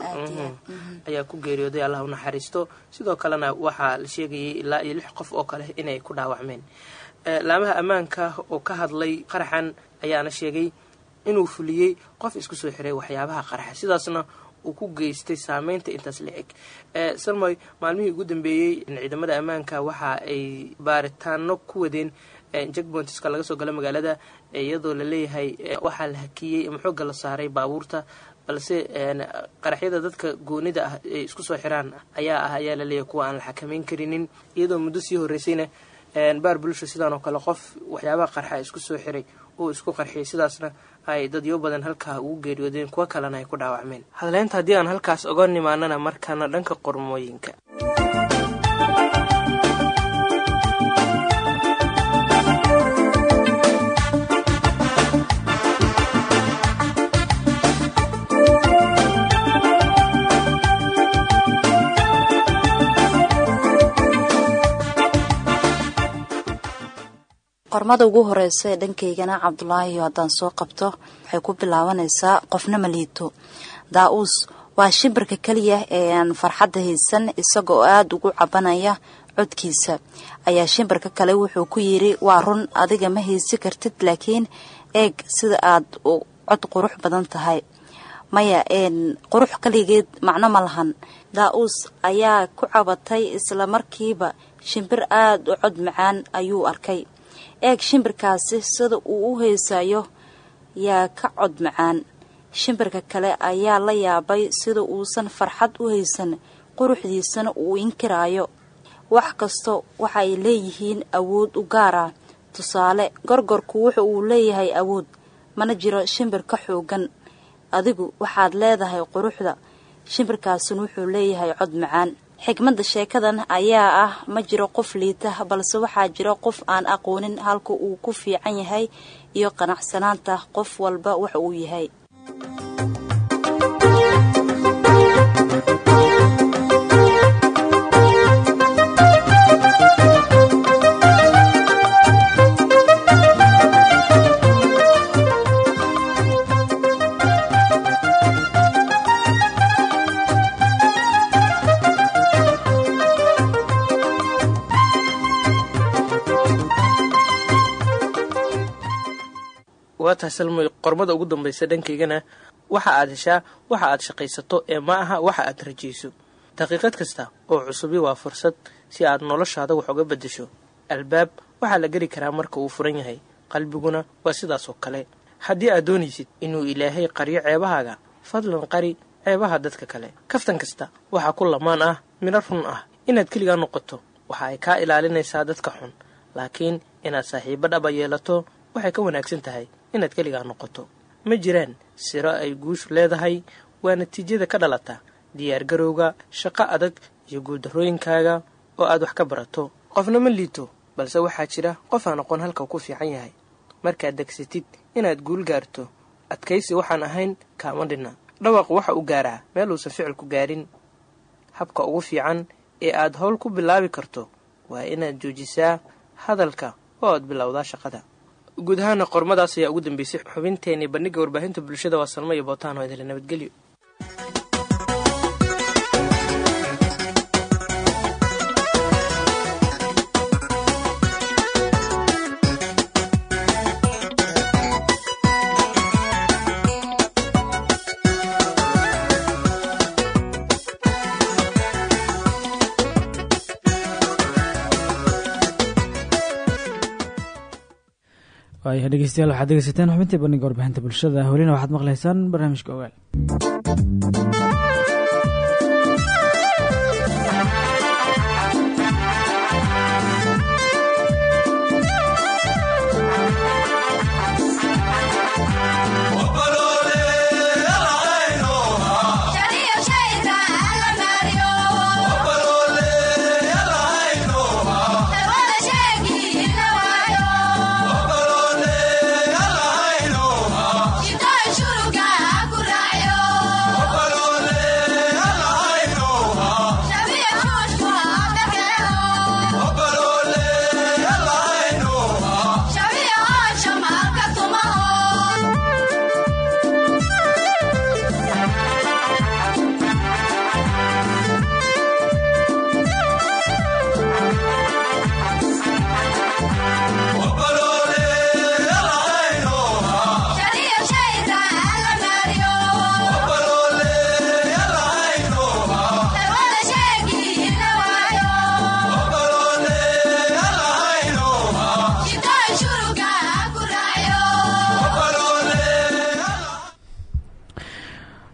Ayaa ku geeriyooday allah u naxariisto. Sidoo kalena waxaa la sheegayay ilaa iyo lix qof oo kale inay ku dhaawacmeen laamaha ammaanka oo ka hadlay qaraxan ayaana sheegay inuu fuliyey qof isku soo xiray waxyaabaha qaraxa. Sidaasna uu ku geystay saameynta intaas la eg. Salmoy maalmihii ugu dambeeyey ciidamada ammaanka waxa ay baaritaano ku wadeen jackpointiska laga soo gala magaalada iyadoo la leeyahay waxaa la hakiyey ama xoogga la saaray baabuurta balse qaraxyada dadka goonida ah ay isku soo xiraan ayaa ah ayaa la leeyahay kuwa aan la xakameyn karinin. Iyadoo muddo sii horreysayna baar bulsho sidaan oo kale qof waxyaabaha qarxa isku soo xiray uu isku qarxiyay sidaasna ay dadyo badan halkaa ugu geeriyoodeen kuwo kalena ay ku dhaawacmeen. Hadleynta haddii aan halkaas oga nimaanana markaana dhanka qormooyinka qormada ugu horeysa ee dhankaygana cabdulaahi haddaan soo qabto waxay ku bilaabanaysaa qofna ma liito. Daa-uus waa shimbirka keliya ee aan farxadda haysan isagoo aada ugu cabanaya codkiisa. Ayaa shimbirka kale wuxuu ku yidhi waa run adiga ma haysi kartid laakiin eeg sida aad cod qurux badan tahay. Maya qurux kaligeed macno ma lahan. Daa-uus ayaa ku cabatay isla markiiba shimbir aada u cod macaan ayuu arkay eeg shimbirkaasi sida uu u heesayo yaa ka cod macaan. Shimbirka kale ayaa la yaabay sida uusan farxad u haysan quruxdiisana uu inkiraayo. Wax kasta waxay leeyihiin awood u gaar ah tusaale gorgorku wuxa uu leeyahay awood mana jiro shimbir ka xoogan. Adigu waxaad leedahay quruxda. Shimbirkaasina wuxuu leeyahay cod macaan xigmadda sheekadan ayaa ah ma jiro qof liita balse waxaa jiro qof aan aqoonin halka uu ku fiican yahay iyo qanacsanaanta qof walba wax uu yahay salmoy qormada ugu dambaysa dhankaygana waxa aad heshaa waxa aad shaqaysato ee ma aha waxa aad rajayso daqiiqad kasta oo cusubi waa fursad si aad noloshaada wax uga beddesho. Albaab waxaa la geli karaa marka uu furan yahay. Qalbiguna waa sidaas oo kale. Haddii aad doonaysid inuu ilaahay qaryo ceebahaaga fadlan qari ceebaha dadka kale. Kaftan kasta waxaa ku lamaan ah midho run ah. Inaad keligaa noqoto waxa ay kaa ilaalinaysaa dadka xun. Laakiin inaad saaxiibo dhaba yeelato waxay ka wanaagsan tahay inaad keligaa noqoto. Ma jiraan siro ay guushu leedahay waa natiijada ka dhalata. Diyaargarowga shaqo adag iyo guuldarrooyinkaaga oo aad wax ka barato. Qofna ma liito balse waxaa jira qof aan aqoon halka ku fiican yahay. Markaad degsatid inaad guul gaarto adkaysi waxaan ahayn kaama dhinna dhawaq waxa uu gaaraa meel uusan ficilku gaarin. Habka ugu fiican ee aad howl ku bilaabi karto waa inaad joojisaa hadalka oo aad bilowdaa shaqada guud ahaana qormadaas ayaa ugu dambeysay xubinteenii bandhigga warbaahinta bulshada waa salmo iyo bootaan oo idinla nabadgelyo waayahay dhegeystayaal waxaad dhegeysateen xubintii bandhigga warbaahinta bulshada. Welina waxaad maqlaysaan barnaamijka ogaal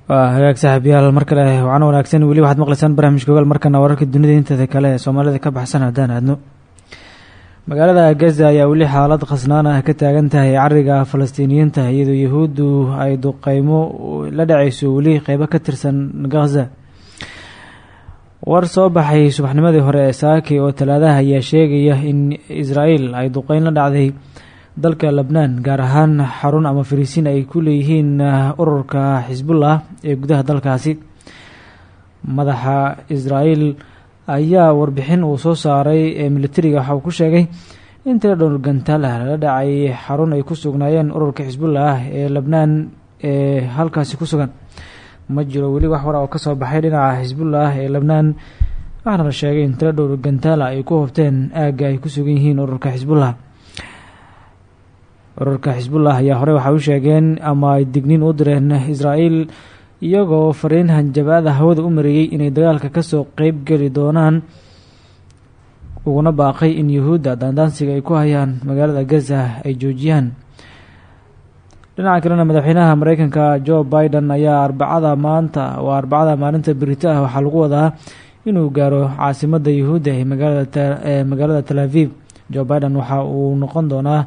waa hagaag saaxiibyaal mar kale wacan wanaagsan. Weli waxaad maqlaysaan barnaamijka ogaal markana wararka dunida inteeda kale ee soomaalida ka baxsan haddaan aadno. Magaalada gaza ayaa weli xaalad khasnaan ah ka taagan tahay cariga falastiiniyiinta iyadoo yahuuddu ay duqeymo la dhacayso weli qeybo ka tirsan gaza. War soo baxay subaxnimadii hore ee saaki oo talaadaha ayaa sheegaya in israel ay duqeyn la dhacday dalka lebnaan gaar ahaan xarun ama fariisiin ay ku leeyihiin ururka xisbullah ee gudaha dalkaasi. Madaxa israel ayaa warbixin uu soo saaray ee militariga waxa uu ku sheegay in tira dhowr gantaal ah lala dhacay. Xarun ay ku sugnaayeen ururka xisbullah ee lebnaan ee halkaasi ku sugan. Ma jiro weli wax wara oo ka soo baxay dhinaca xisbullah ee lebnaan waxaana la sheegay in tiro dhowr ay ku hobteen aagga ay ku sugan yihiin ururka xisbullah ururka xisbullah ayaa horey waxay u sheegeen ama ay digniin u direen israel iyagoo fariin hanjabaada hawada u mariyey inay dagaalka ka soo qeyb geli doonaan uguna baaqay in yuhuudda daandaansiga ay ku hayaan magaalada gaza ay joojiyaan. Dhinaca kalena madaxweynaha mareykanka joe biden ayaa arbacada maanta waa arbacada maalinta berito ah waxaa lagu wadaa inuu gaaro caasimada yuhuudda ee magaaladaee magaalada tel aviv. Joe biden waxa uu noqon doonaa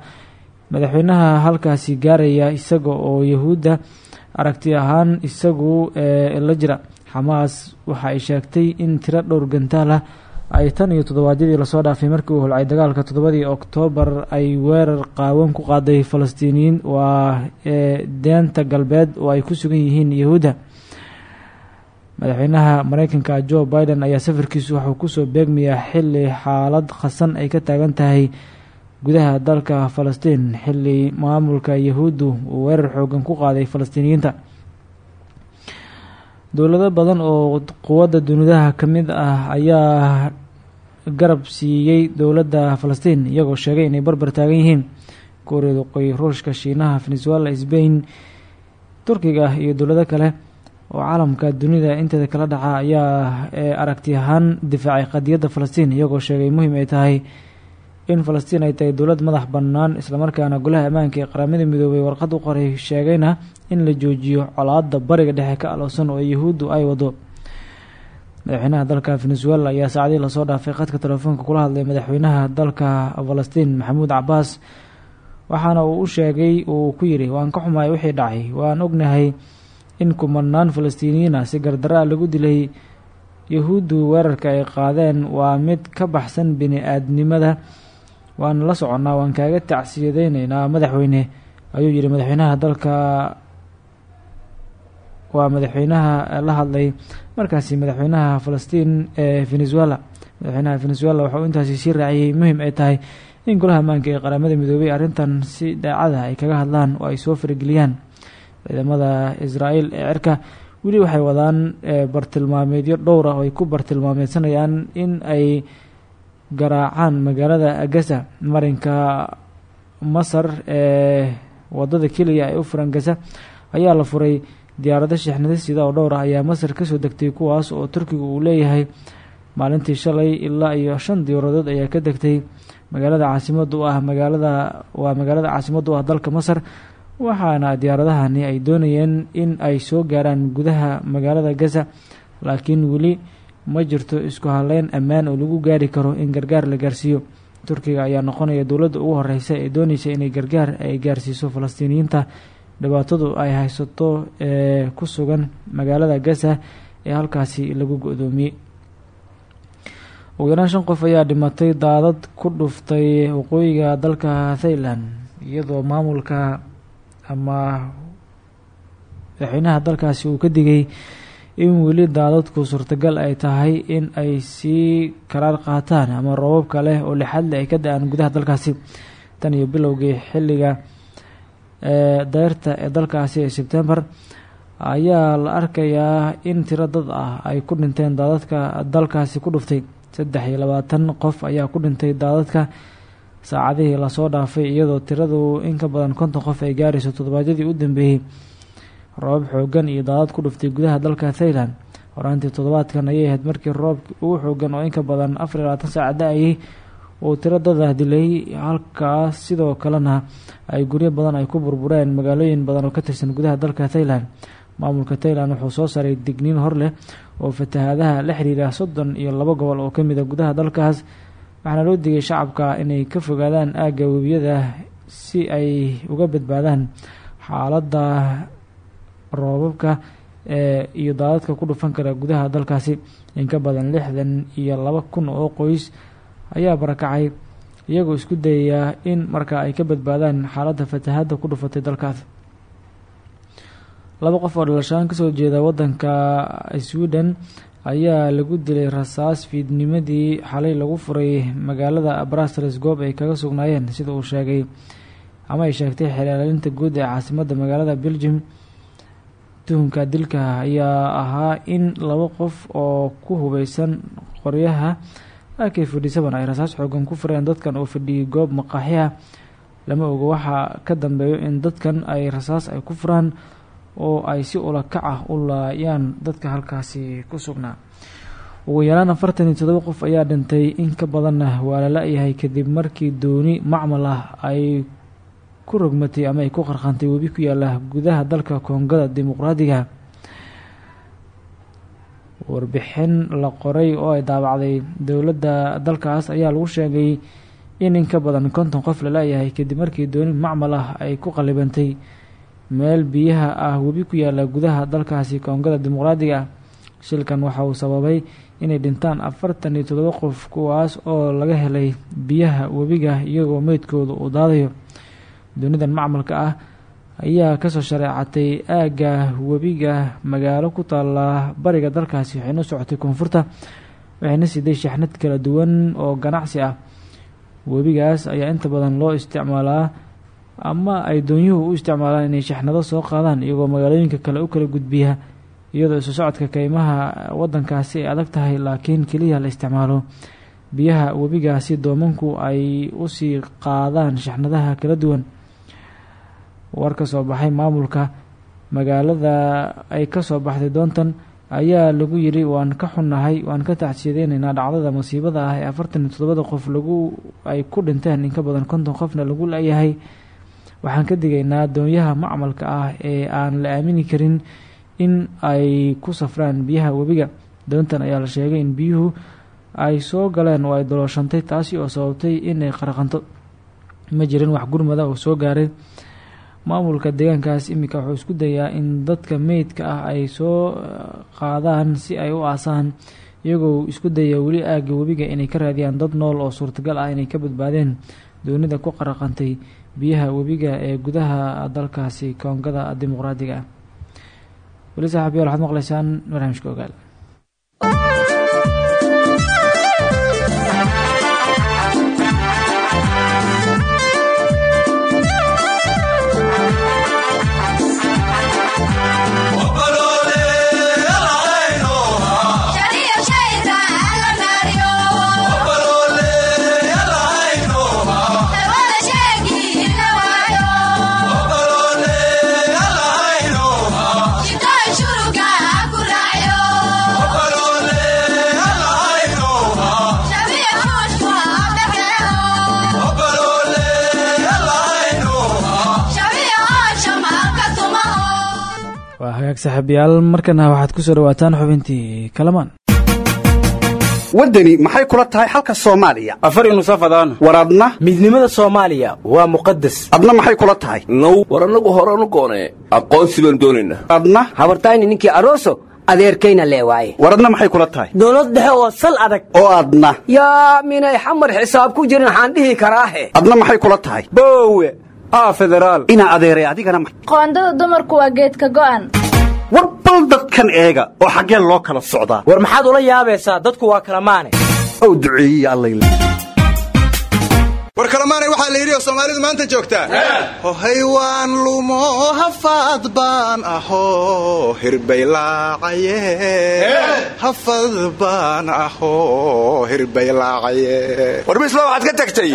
madaxweynaha halkaasi gaaraya isaga oo yahuudda aragti ahaan isagu la jira. Xamaas waxa ay sheegtay in tiro dhowr gantaal ah ay tan iyo toddobaadyadii la soo dhaafay markii uu holcay dagaalka toddobadii oktoobar ay weerar qaawan ku qaaday falastiiniyiin. Waa deenta galbeed oo ay ku sugan yihiin yahuudda. Madaxweynaha mareykanka joe biden ayaa safarkiisu waxuu ku soo beegmayaa xili xaalad khasan ay ka taagan tahay gudaha dalka falastiin xili maamulka yahuuddu uu weerar xoogan ku qaaday falastiiniyiinta. Dowlado badan oo quwadda dunidaha ka mid ah ayaa garab siiyey dowladda falastiin iyagoo sheegay inay barbar taagan yihiin kuuriyada waqooyi ruushka shiinaha venezuela sbain turkiga iyo dowlado kale oo caalamka dunida inteeda kala dhaca ayaa aragti ahaan difaacay qadiyadda falastiin iyagoo sheegay muhiim ay tahay in falastiin ay tahay dowlad madax bannaan islamarkaana golaha ammaanka ee qaramada midoobay warqad u qoray sheegayna in la joojiyo colaadda bariga dhexe ka aloosan oo yahuuddu ay wado. Madaxweynaha dalka venezuela ayaa saacadii la soo dhaafay khadka telefoonka kula hadlay madaxweynaha dalka falastiin maxamuud cabaas waxaana uu u sheegay uu ku yidhi waan ka xumahay wixii dhacay. Waan ognahay in kumanaan falastiiniyiin si gardaraa lagu dilay. Yahuuddu weerarka ay qaadeen waa mid ka baxsan bini-aadnimada waana la soconnaa waan kaaga tacsiyadeyneynaa madaxweyne ayuu yidhi madaxweynaha dalka. Waa madaxweynaha la hadlay markaasi madaxweynaha falastiin ee venezuela. Madaxweynaha venezuela waxauu intaasi sii raaciyey muhiim ay tahay in golaha ammaanka ee qaramada midoobay arrintan si daacada ay kaga hadlaan oo ay soo farageliyaan. Ciidamada israel ee cirka weli waxay wadaan bartilmaameedyo dhowr ah oo ay ku bartilmaameedsanayaan in ay garaacaan magaalada gaza marinka masar ee waddada keliya ee u furan gaza ayaa la furay. Diyaarado shixnada sida oo dhowr ah ayaa masar ka soo degtay kuwaas oo turkiga uu leeyahay maalintii shalay ilaa iyo shan diyaaradood ayaa ka degtay. Magaalada caasimada u ah magaalada waa magaalada caasimada u ah dalka masar waxaana diyaaradahani ay doonayeen in ay soo gaaraan gudaha magaalada gaza laakiin weli ma jirto isku haleyn ammaan oo lagu gaari karo in gargaar la gaarsiiyo. Turkiga ayaa noqonaya dowladda ugu horeysa ee dooneysa inay gargaar ay gaarsiiso falastiiniyiinta. Dhibaatadu ay haysato ee ku sugan magaalada gaza ee halkaasi lagu go-doomiyey ugu yaraan shan qof ayaa dhimatay daadad ku dhuftay waqooyiga dalka thailand iyadoo maamulka ama madaxweynaha dalkaasi uu ka digay in weli daadadku suurtagal ay tahay in ay sii karaar qaataan ama roobabka leh oo lixadle ay ka da'aan gudaha dalkaasi. Tan iyo bilowgii xilliga deyrta ee dalkaasi ee sebtembar ayaa la arkayaa in tiro dad ah ay ku dhinteen daadadka dalkaasi ku dhuftay. Saddex iyo labaatan qof ayaa ku dhintay daadadka. Saacadihii la soo dhaafay iyadoo tiradu in ka badan konton qof ay gaarayso toddobaadyadii u dambeeyey roobab xoogan iyo daadad ku dhuftay gudaha dalka thailand. Horaantii toddobaadkan ayay ahayd markii roobki ugu xoogan oo in ka badan afar iyo labaatan saaca da'ayay uu tiro dilay halkaas sidoo kalena ay guryo badan ay ku burbureen magaalooyin badan oo ka tirsan gudaha dalka thailand. Maamulka tailand wuxuu soo saaray digniin hor leh oo fatahaadaha la xiriira soddon iyo labo gobol oo ka mid a gudaha dalkaas waxaana loo digay shacabka inay ka fogaadaan aagga webiyada si ay uga badbaadaan xaaladda roobabka ee iyo daadadka ku dhufan kara gudaha dalkaasi. In ka badan lixdan iyo laba kun oo qoys ayaa barakacay iyagoo isku dayaya in marka ay ka badbaadaan xaaladda fatahadda ku dhufatay dalkaas. Laba qof oo dhalashaan ka soo jeeda wadanka sweden ayaa lagu dilay rasaas fiidnimadii xalay lagu furay magaalada brussels goob ay kaga sugnaayeen sida uu sheegay. Ama ay sheegtay xeelaalinta guud ee caasimadda magaalada belgium tuhunka dilka ayaa ahaa in laba qof oo ku hubeysan qoryaha ak fadhisaban ay rasaas xoogan ku fureen dadkan oo fadhiyay goob maqaaxi ah lama ogo waxaa ka dambeeyo in dadkan ay rasaas ay ku furaan oo ay si ula kac ah u laayaan dadka halkaasi ku sugnaa ugu yaraan afartan iyo todoba qof ayaa dhintay in ka badanna waa la la-yahay kadib markii dooni macmal ah ay ku rogmatay ama ay ku qarqantay webi ku yaalla gudaha dalka koongada dimuqraadiga. Warbixin la qoray oo ay daabacday dowladda dalkaas ayaa lagu sheegay in in ka badan konton qof la la-yahay kadib markii dooni macmal ah ay ku qalibantay. Meel biyaha ah webi ku yaalla gudaha dalkaasi koongada dimuqraadiga. Shilkan waxa uu sababay inay dhintaan afartan iyo todoba qof kuwaas oo laga helay biyaha webiga iyagoo meydkooda uu daadayo doonidan macmalka ah ayaa ka soo shareecatay aagga webiga magaalo ku taala bariga dalkaasi waxayna socotay koonfurta waxayna siday shaxnad kala duwan oo ganacsi ah. Webigaas ayaa inta badan loo isticmaalaa ama ay doonyuhu u isticmaalaan inay shaxnado soo qaadaan iyagoo magaalooyinka kale u kala gudbiya iyadoo isu socodka keymaha wadankaasi ay adag tahay laakiin keliya la isticmaalo. Biyaha webigaasi doomanku ay u sii qaadaan shaxnadaha kala duwan war ka soo baxay maamulka. Magaalada ay ka soo baxday doontan ayaa lagu yiri waan ka xunnahay waan ka tacsiyadeynaynaa dhacdada masiibada ah ee afartan iyo toddobada qof lagu ay ku dhinteen in ka badan konton qofna lagu la-yahay waxaan ka digaynaa doonyaha macmalka ah ee aan la aamini karin in ay ku safraan biyaha webiga. Doontan ayaa la sheegay in biyuhu ay soo galeen oo ay dolooshantay taasi oo sababtay inay qaraqanto. Ma jirin wax gurmada oo soo gaaray maamulka deegaankaas iminka wuxuu isku dayaa in dadka meydka ah ay soo qaadaan si ay u aasaan iyagoo isku daya weli aagga webiga inay ka raadiyaan dad nool oo suurtagal ah inay ka badbaadeen doonida ku qaraqantay biyaha webiga ee gudaha dalkaasi koongada dimuqraadiga ah. Weli saaxiibyaal waxaad maqlaysaan barnaamijka waa hagaag saaxiibayaal markana waxaad ku soo dhawaataan xubintii kalamaan. Waddani maxay kula tahay xalka soomaaliya? Afar nusafadaan war adna? Midnimada soomaaliya waa muqadas adna maxay kula tahay? Now war annagu horanu goonee aqoonsi baan doonaynaa adna? Habartayni ninkii aroso adeerkayna lee waaye. War adna maxay kula tahay? Dowlad dhexe oo sal adag. Oo adna. Yaa minay xamar xisaab ku jirin waxaan dhihi karaahe adna maxay kula tahay? Boowe aa federaal. Inaa adeeray adigana qoondada dumarku waa geedka go'an bal dadkan eega oo xaggee loo kala socdaa. War maxaad ula yaabaysaa? Dadku waa kala maane. Ow duceeyiya allay war kalamaanay waxaa la yidhi oo soomaalidu maanta joogtaa hohay waan lumo hafaad baan aho hirbaylaacaye hafad baan aho hirbaylaacaye war misla waxaad ka tagtay?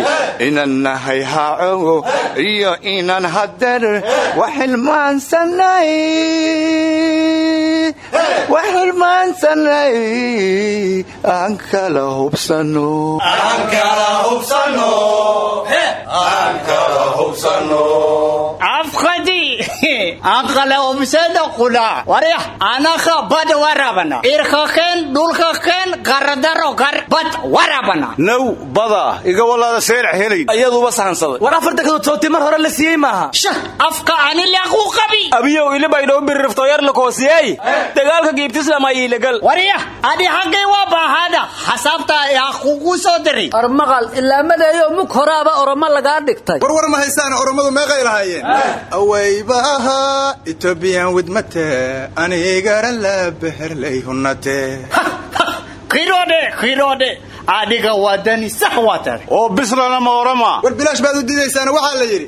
Inan nahay haacogo iyo inan hader waxilmaansanay waxilmaansanay aan kala hubsano afqadi anqala obseda qudha warya anaka bad warabana. Irka keen dhulka keen garadaro gar bad warabana. Naw bada iga walaada seerax helay. Iyaduba sahansaday war afar dekadood sooti mar hore la siiyey maaha. Shah afka ani lagu qabi. Abiyow ilibaydhow biririfto yar lakoosiyey dagaalka giibtislama iilagal warya adi haggay waa baahada. Xasaabta yaa kugu soo diray. Armaqal ilaamadeeyo mug horaaba oromo lagaa dhigtay. War war ma haysaan oromadu meeqay lahaayeen awaybaha etobiyan widmate anigara la beherlay hunate khirode khirode. Adiga wadani sax watar. Oo bislana ma orama. War bilaash baad u diidaysaan waxaa la yidhi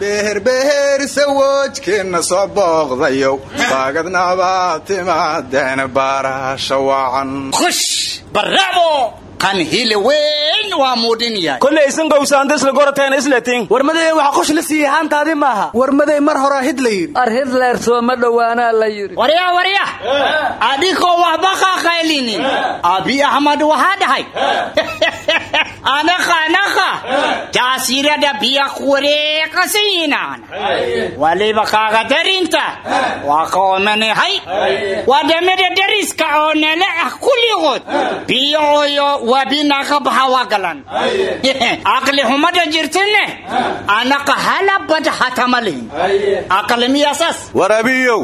beher beher sawojkeenna soo booqdayow baagadnaba timaadeen baarasha wacan khush bravo warmaday waxa qosh la siiyey haantaadi maaha. Warmaday mar horaa hid la yidhi. Ar hitler sooma dhowaanaa la yidhi. Warya warya. Adigoo waxba qaqaylinin abi axmed waxaa dhahay. Anaka anaka jaasirada biya ku wareeqasayinaan waliba kaaga darinta waa qoomanahay waddamada dariska oo nala ah kulligood biyoyo wabinaga baxa waa galan. Aqli xumada jirtane anaka halabad hatama lihin aqli miyaasas war abiyow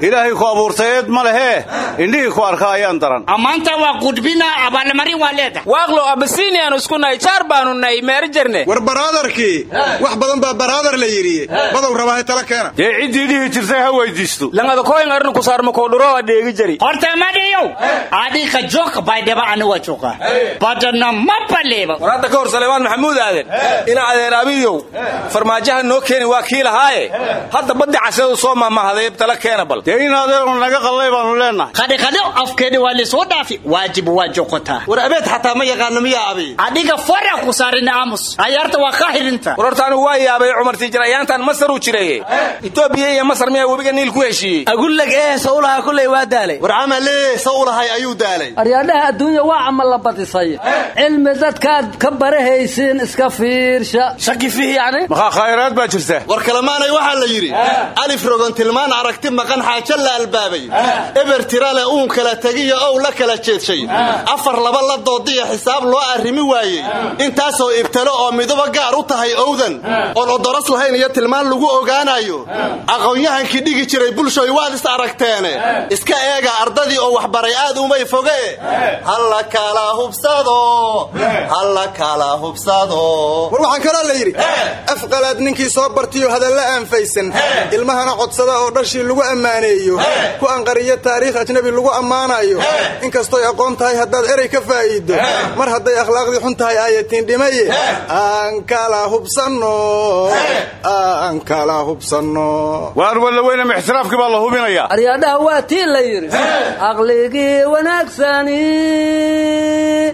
ilaahay ku abuurtayeed ma lehee indhihii ku arka ayaan daran ammaanta waa gudbina abaalmarin waa leedahay waaqlo abasiniyaanu isku nahay jaar baanu nahay meeri jirne war baraadarkii wax badan baa baraadar la yidhi badow rabahay tala keena dee ciddii dhihi jirtay ha weydiisto langada koyn arrin ku saarma koodhuro adeegi jari. Horta madayow adika joog baydhaba aniwa jooga badana ma baleeba war hadda ka hor saleemaan maxamuud aaden. Ina adeer abiyow farmaajaha noo keeni waa kii lahaaye. Hadda baddi casadu soo mahmahday tala keena bal. Dee in adeeru naga qallay baanu leenahay. Qadhiqadho afkeeda waa lisoo dhaafi. Waajib waa joqotaa. War abeed xataa ma yaqaano miyaa abi adiga fara ku saarin aamus. Ayaarta waa ka hirinta war horta anigu waa yaabay cumar tiijir ayaantan masar uu jiraye etoobiya iyo masar miyaa webiga niil ku heshiiyey. Agullag ee sawlaha kulley waa daalay. War camale sawlahay ayuu daalay. Aryaadhaha adduunya waa camal badisay cilmi dadkaad ka barahaysiin iska fiirsha. Shaki fiih yani maxaa khayraad baa jirta. War kalemaanay waxaa la yidhi alif rogon tilmaan aragti maqan xaajo la albaabay. Eber tirale uun kala tegiyo ow la kala jeedshay. Afar laba la doodiya xisaab loo arrimi waayey. Intaasoo ibtalo oo midaba gaar u tahay owdan. Oon odoros lahayn iyo tilmaan lagu ogaanayo aqoon-yahankii dhigi jiray bulshoy waad is aragteene. Iska eega ardadii oo waxbaray aad umay foge. Halla kala hubsado war waxaan kaloo la yidhi afqalaad ninkii soo bartiyo hadalla aanfaysan ilmahana codsada oo dhashii lagu ammaaneeyo ku anqariyo taariikh ajnabi lagu ammaanayo. Inkastoy aqoon tahay haddaad erey ka faa'iido mar hadday akhlaaqdii xun tahay aayatiin dhimaye aan kala hubsanno. Aan kala hubsanno. Waar walla weynama ixtiraafkii baa la hubinayaa aryaadhaha waa tii la yidhi aqligii wanaagsani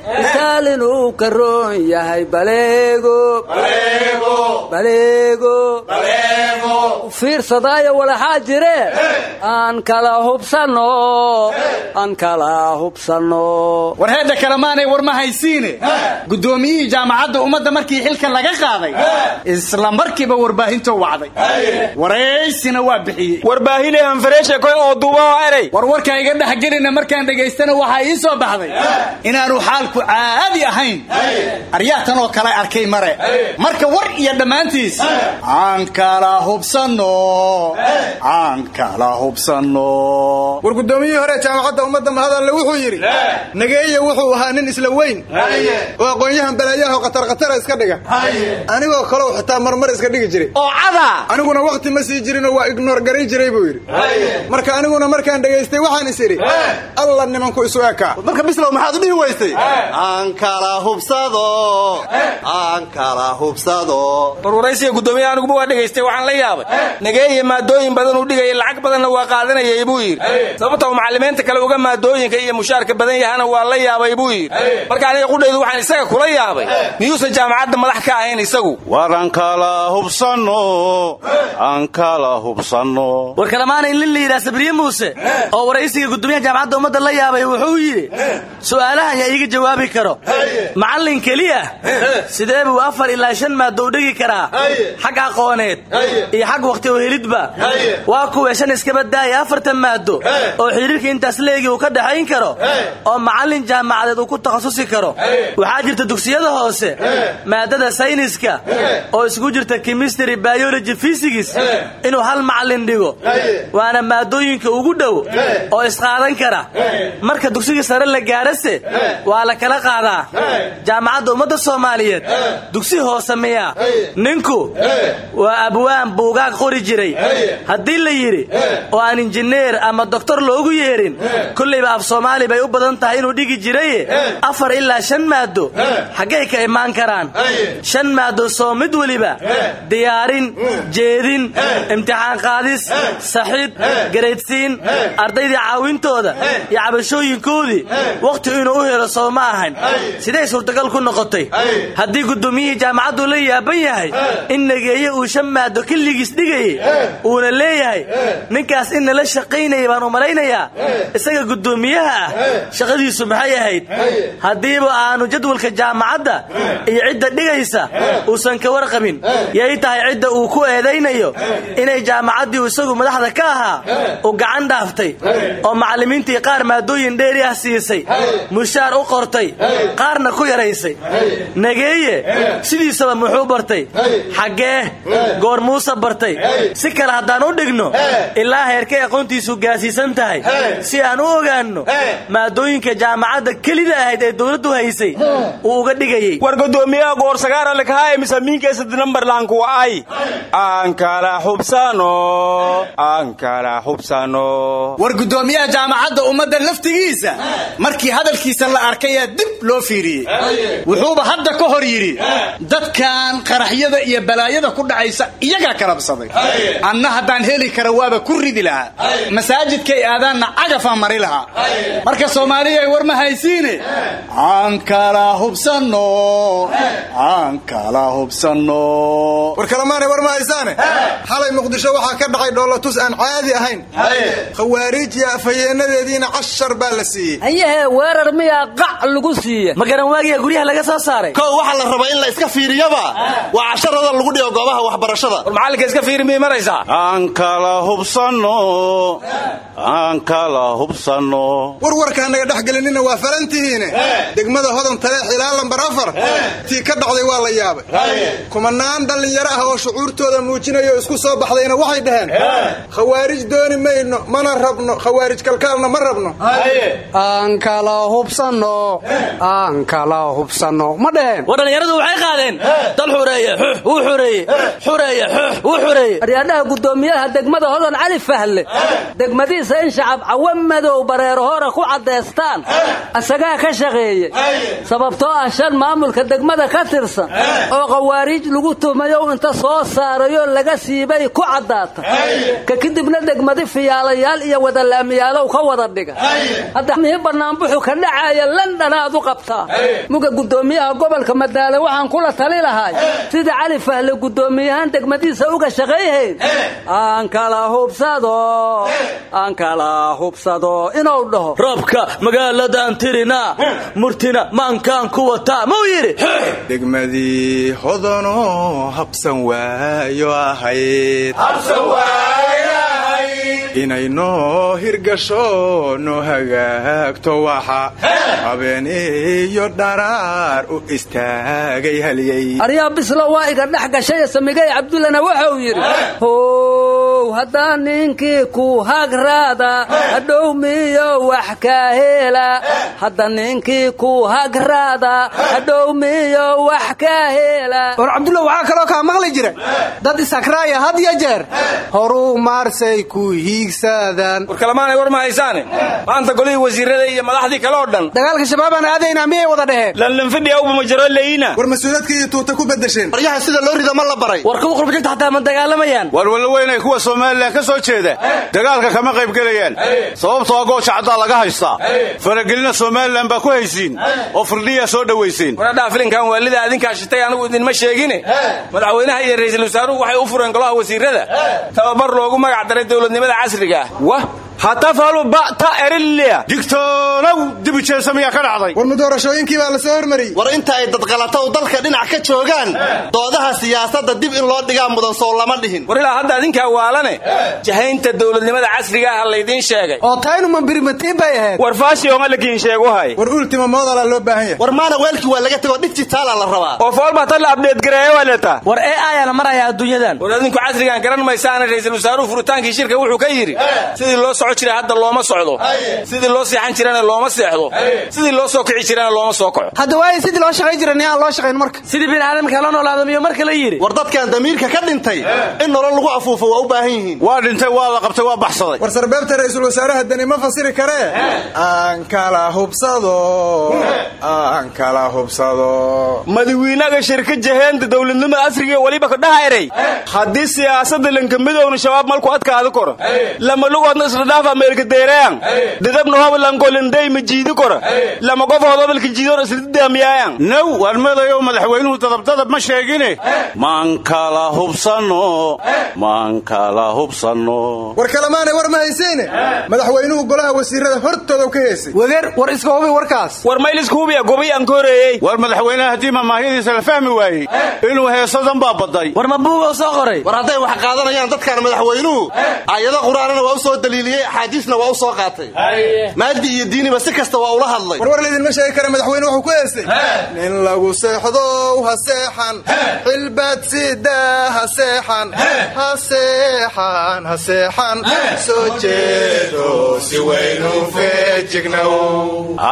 misaalin uu ka roon yahay baleego. Baleego. Fiirsadaayo walaxaa jire aan kala hubsanno aan kala hubsanno war heedha kalemaanay war ma haysiine guddoomiyihii jaamacadda ummadda markii xilka laga qaaday isla markiiba warbaahinto wacday. Waraysina waa bixiyey. Warbaahine anfareeshe koy oo duuba erey war warka iga dhexgelina markaan dhegaystana waxaa ii soo baxday. Inaanu xaalku caadi ahayn. Aryaatan oo kale arkay mare. Marka war iyo dhammaantiis. Aan kala hubsanno aan kala hubsanno war guddoomiyihii hore jaamacadda ummadda mahadalle wuxuu yidhi nageeye wuxuu ahaa nin isla weyn. Oo aqoon-yahan balaayaho qatarqatara iska dhiga. Anigoo kalow xitaa marmar iska dhigi jiray. Oo cada! Aniguna wakhti ma sii jirinoo waa ignoor garay jiray buu yidhi. Marka aniguna markaan dhegaystay waxaan is idhi alla nimanku isu ekaa marka bislow maxaad u dhihi weystay aan kala hubsado. Aan kala hubsado. Warwaraysiga guddoomiyaha aniguba waa dhegaystay waxaan la yaabay. Nageeye maadooyin badan uu dhigaya lacag badanna waa qaadanayay buu yidhi. Sababtoo macallimiinta kale uga maadooyinka iyo mushaarka badan yahana waa la yaabay buu yidhi. Marka aniga qudhaydu waxaan isaga kula yaabay. Miyuusan jaamacadda madax ka ahayn isagu. War aan kala hubsanno aan kala hubsanno war kalamaanay nin la yidhaha sabriye muuse. Oo waraysiga gudoomiyaha jaamacadda ummadda la yaabay wuxuu yidhi su'aalahan yaa iiga jawaabi karo. Macallin keliya. Sidee buu afar ilaa shan maado u dhigi karaa? Xag aqooneed. Iyo xag wakhti oo helidba waa kuwa shan iskaba daaya afartan maado oo xiriirka intaas leegi uu ka dhaxayn karo. Oo macallin jaamacadeed uu ku takhasusi karo. Waxaa jirta dugsiyada hoose. Maadada sayniska. Oo isku jirta chemistry biology physics. Inuu hal macallin dhigo. Waana maadooyinka ugu dhow oo isqaadan kara. Marka dugsiga sare la gaarase waa la kala qaadaa jaamacadda ummadda soomaaliyeed. Dugsi hoose miya ninku waa abwaan buugaag qori jiray. Haddii la yidhi oo aan injineer ama doktor loogu yeerin kollayba af soomaali bay u badan tahay inuu dhigi jiraye afar ilaa shan maado xaggay ka imaan karaan. Shan maado soo mid weliba diyaarin jeedin imtixaan qaadis saxid garaydsiin ardaydii caawintooda iyo cabashooyinkoodii. Wakhti inuu u helo ma ahan siday suurtagal ku noqotay? Haddii guddoomiyihii jaamacaddu la yaaban yahay. In nageeye uu shan maado kelligiis dhigayey uuna leeyahay. Ninkaas in nala shaqaynaya baan u malaynayaa. Isaga guddoomiyaha ah shaqadiisu maxay ahayd? Haddiiba aanu jadwalka jaamacadda iyo cidda dhigaysa uusan ka warqabin. Yay tahay cidda uu ku eedaynayo. Inay jaamacaddii isagu madaxda ka ahaa u gacan dhaaftay. Oo macallimiintii qaar maadooyin dheeri ah siisay. Mushaar u qortay qaarna ku yaraysay. Nageeye sidiisaba muxuu bartay. Xaggee goor muuse bartay. Si kale haddaan u dhigno ilaa heerkay aqoontiisu gaasiisan tahay. Si aan u ogaanno maadooyinka jaamacadda kelida ahayd ee dowladdu haysay uu uga dhigayey war gudoomiyaha goorsagaara lakahaa misamiinkeesad nambarlaanku ay aan kala xubsano aan kala xubsano war jaamacadda ummadda laftigiisa markii hadalkiisa la arkayaa dib loo fiiriyey wuxuuba hadda ka hor yidhi dadkan qaraxyada iyo balaayada ku dhacaysa iyagaa kalabsaday anna haddaan heli kara waaba ku ridi lahaa. Masaajidkay aadaanna cagafaan mari lahaa. Marka soomaaliya ay war ma haysiine aan kala hubsanno aan kala hubsanno. War kalamaanay war ma haysaane? Xalay muqdisho waxaa ka dhacay dhoolatus aan caadi ahayn. Khawaariij iyo afhayeenadeediina cashar baa la siiyey. Weerar miyaa qac lagu siiye ma garan waagiya guryaha laga soo saaray. Kow waxaa la rabaa in la iska fiiriyaba. Waa casharada lagu dhigo goobaha waxbarashada. War macallinka iska fiiri miyay maraysaa aan kala hubsanno aan kala hubsanno warwarkaa naga dhex gelinina waa falantihiine degmada hodan taleex ilaa lambar afar. Tii ka dhacday waa la yaabay. Kumanaan dhallinyaro ah oo shucuurtooda muujinaya oo isku soo baxdayna waxay dhaheen. Khawaarij dooni mayno mana rabno. Khawaarij kalkaalna ma rabno. Aan kala hubsanno aan kala hubsanno ma dheheen war dhallinyaradu waxay qaadeen. Dal xureeye. Xux wuu xureeye. Xureeye xux wuu xureeye. Aryaadhaha guddoomiyaha degmada hodan cali fahle. Degmadiisa in shacab cawa madow bareer hore ku caddaystaan. Isagaa ka shaqeeye. Sababtoo ah shan maamulka degmada ka tirsan oo khawaariij lagu tumayo inta soo saarayo laga siibay ku caddaata. Ka kadibna degmadi fiyaalayaal iyo wadalaamiyaalow ka wada dhiga. Hadda mihii bannaanbuxu ka dhacaya landhanaad u qabtaa muga guddoomiyaha gobolka madaale waxaan kula tali lahay. Sida cali fahle guddoomiyahaan degmadiisa uga shaqayhayn aan kala hubsado. Aan kala hubsado. Inuu dhaho. Roobka magaaladan tirina murtina maankaan ku wataa mau yidhi? Degmadii hodanoo habsan waayo ahayd inay noo hirgasho noo hagaagto waxa. Habeen iyo dharaar u istaagay halyay aryaa bislo waa iga dhex gashay samigay cabdullana wuxuu yidhi how haddaa ninkii ku hagraada hadhow miyo wax ka hela. Hadda ninkii ku hagraada hadhow miyo wax ka hela. War cabdulla waxaa kaloo kaa maqli jira. Dad isakraaya had iyo jeer horuu maarsay ku hiigsaadaan war kalamaanay war ma haysaane maanta golihii wasiirada iyo madaxdii kale oo dhan. Dagaalka shabaabaan aadaynaa miyay wada dheheen lanlanfidhi awba ma jaro leeyina. War mas'uuladka iyo tuuta ku bedesheen waryaha sida loo rida ma la baray. War kuwa qurbijinta hataa ma dagaalamayaan. War walaweynay kuwa somalilan ka soo jeeda. Dagaalka kama qayb gelayaan. Sababtoo gooja caddaa laga haystaa. Faragelina somalilan baa ku haysiin. Oo firdhiyaa soo dhowayseen waradhaa filinkan waalida adinkaa shitay anigu idinma sheegine. Madaxweynaha iyo ra'iisul wasaaruhu waxay u fureen golaha wasiirada. Tababar loogu magac daray dowladnimada casriga ah hatafalu bata erilya digtoonow dibu jeesa miyaa ka dhacday. War mudoorashooyinkii baa la soo hormariyey war inta ay dadqalata u dalka dhinac ka joogaan doodaha siyaasadda dib in loo dhigaa mudan sow lama dhihin. War ilaa hadda adinkaa waalane jahaynta dowladnimada casriga ah laydiin sheegay. Oo taynuma birimatiin bay ahayd. War faashionga lakiin sheeguhay war ultima moodala loo baahan yahay. War maana weelkii waa laga tegoo digitaala la rabaa. Oo foolbata la abdeed gareeya waa leetaa war ee ayaana maraya adduunyadan war adinku casrigaan garan maysaana ra'iisul wasaaruhu furitaankii shirka wuxuu ka yidhi sidii loo soco jiray hadda looma socdo. Sidii loo seexan jirana looma seexdo. Sidii loo soo kici jirana looma soo kaco hadda waaye sidii loo shaqayn jiray aan loo shaqayn marka. Sidii bini aadamka loo noolaado miyo marka la yidhi. War dadkan damiirka ka dhintay in nolol lagu afuufo waa u baahan yihiin. Waa dhintay waa la qabtay waa baxsaday. War sarbeebta ra'iisul wasaaraha dani ma fasiri karee aan kala hubsado aan kala hubsado. Madawiinaga shirka jaheenta dowladnimada asriga waliba kadhaha eray. Haddii siyaasada lankamidowna shabaab malku adkaadi koro. Lama lugoodna isladhaafa meelka deerayan didabna hobalankolinday ma jiidi koro lama qof hodobalka jiidoon islidaamiyaayan naw waan madayow madaxweynuhu dadabdadab ma sheegine. Maan kala hubsanno maan kala hubsanno war kalemaanay war ma hayseene madaxweynuhu golaha wasiirada hortooda ka heesay wadeer war iska hubi warkaas. War mayliska hubiya gobiy aan ka horeeyey. War madaxweynaha haddii mamaahyadiisa la fahmi waayey. Inuu heesadan baa baday. War ma buuga soo qoray? War hadday wax qaadanayaan dadkan madaxweynuhu? Aayado qur'aanana waa u soo daliiliyey axaadiisna waa u soo qaatay. Maadi iyo diiniba si kasta waa ula hadlay. War war laydinma sheegi kara madaxweyne wuxuu ku heesay nin lagu seexdow ha seexan. Xilbaad sidaa ha seexan. Ha seexan ha seexan. Soo jeedo si weynu feejignow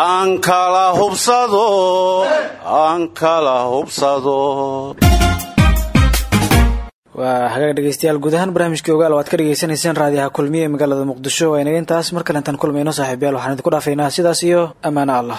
aan kala hubsado aan kala hubsado waa hagaag dhegeystayaal guud ahaan barnaamijkii ogaal oo aad ka dhegeysanayseen raadiyaha kulmiye ee magaalada muqdisho. Waa inaga intaas mar kale intaan kulmayno saaxiibayaal waxaan idinku dhaafaynaa sidaas iyo ammaano allah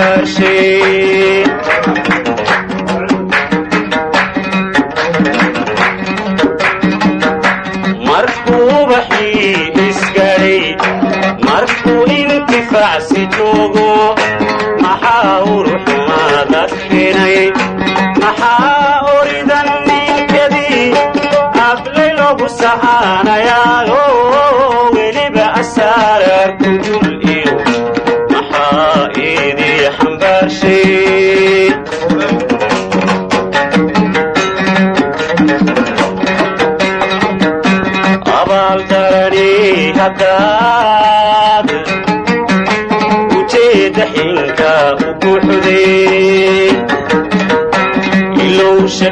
કરશે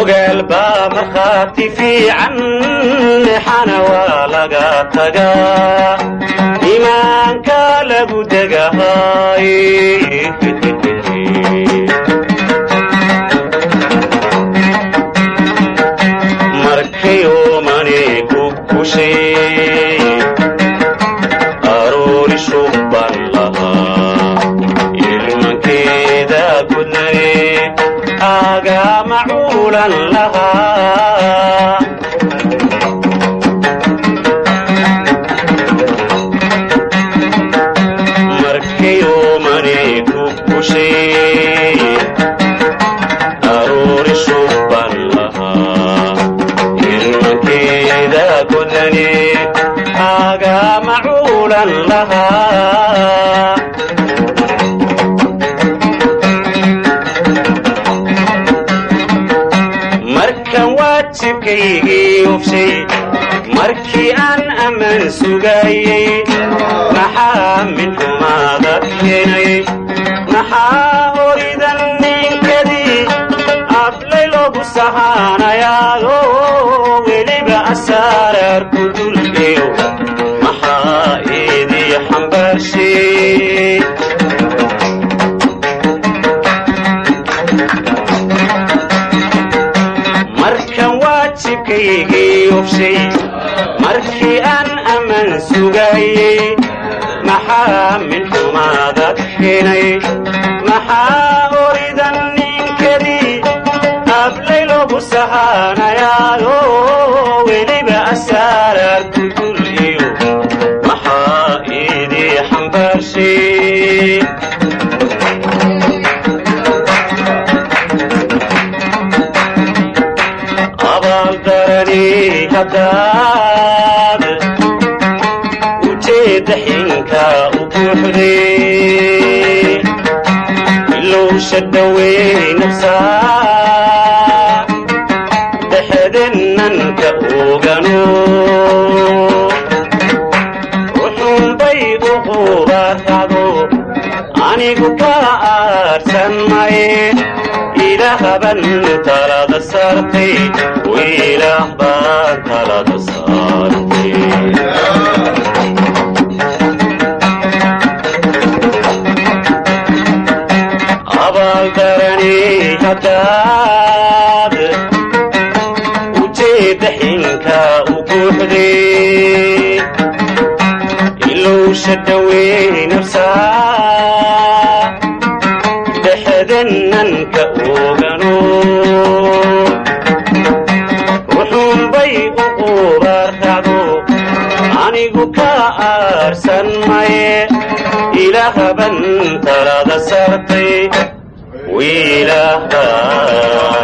ogaal baa markhaati fiican lexana waa laga tagaa imaanka lagu degahay aahaa keenay maxaa horidan ninkadii aflay loogu sahaanayaado weliba asaaraar ku dulgeyo maxaa idii xambaarshay markii aan ammaan sugayey maxaa min xumaada keenay maxaa horidan ninkadii ablay loogu sahaanayaado weliba asaaraar ku dulgiyo maxaa idii xambaarshay abaaldarani haddaad ilowsha dhawey nafsaa dhexdennanka ogano ruxunbay u qubaarado anigu ka aarsan maye ilaahaban talada saartay wiilaah baan talada saartay ujeedda xinka u buuxday ilowsha dhawey nafsaa dhexdennanka ogano ruxunbay u qubaarracdo anigu ka aarsan maye ilaahaban talada saartay wiilaah baan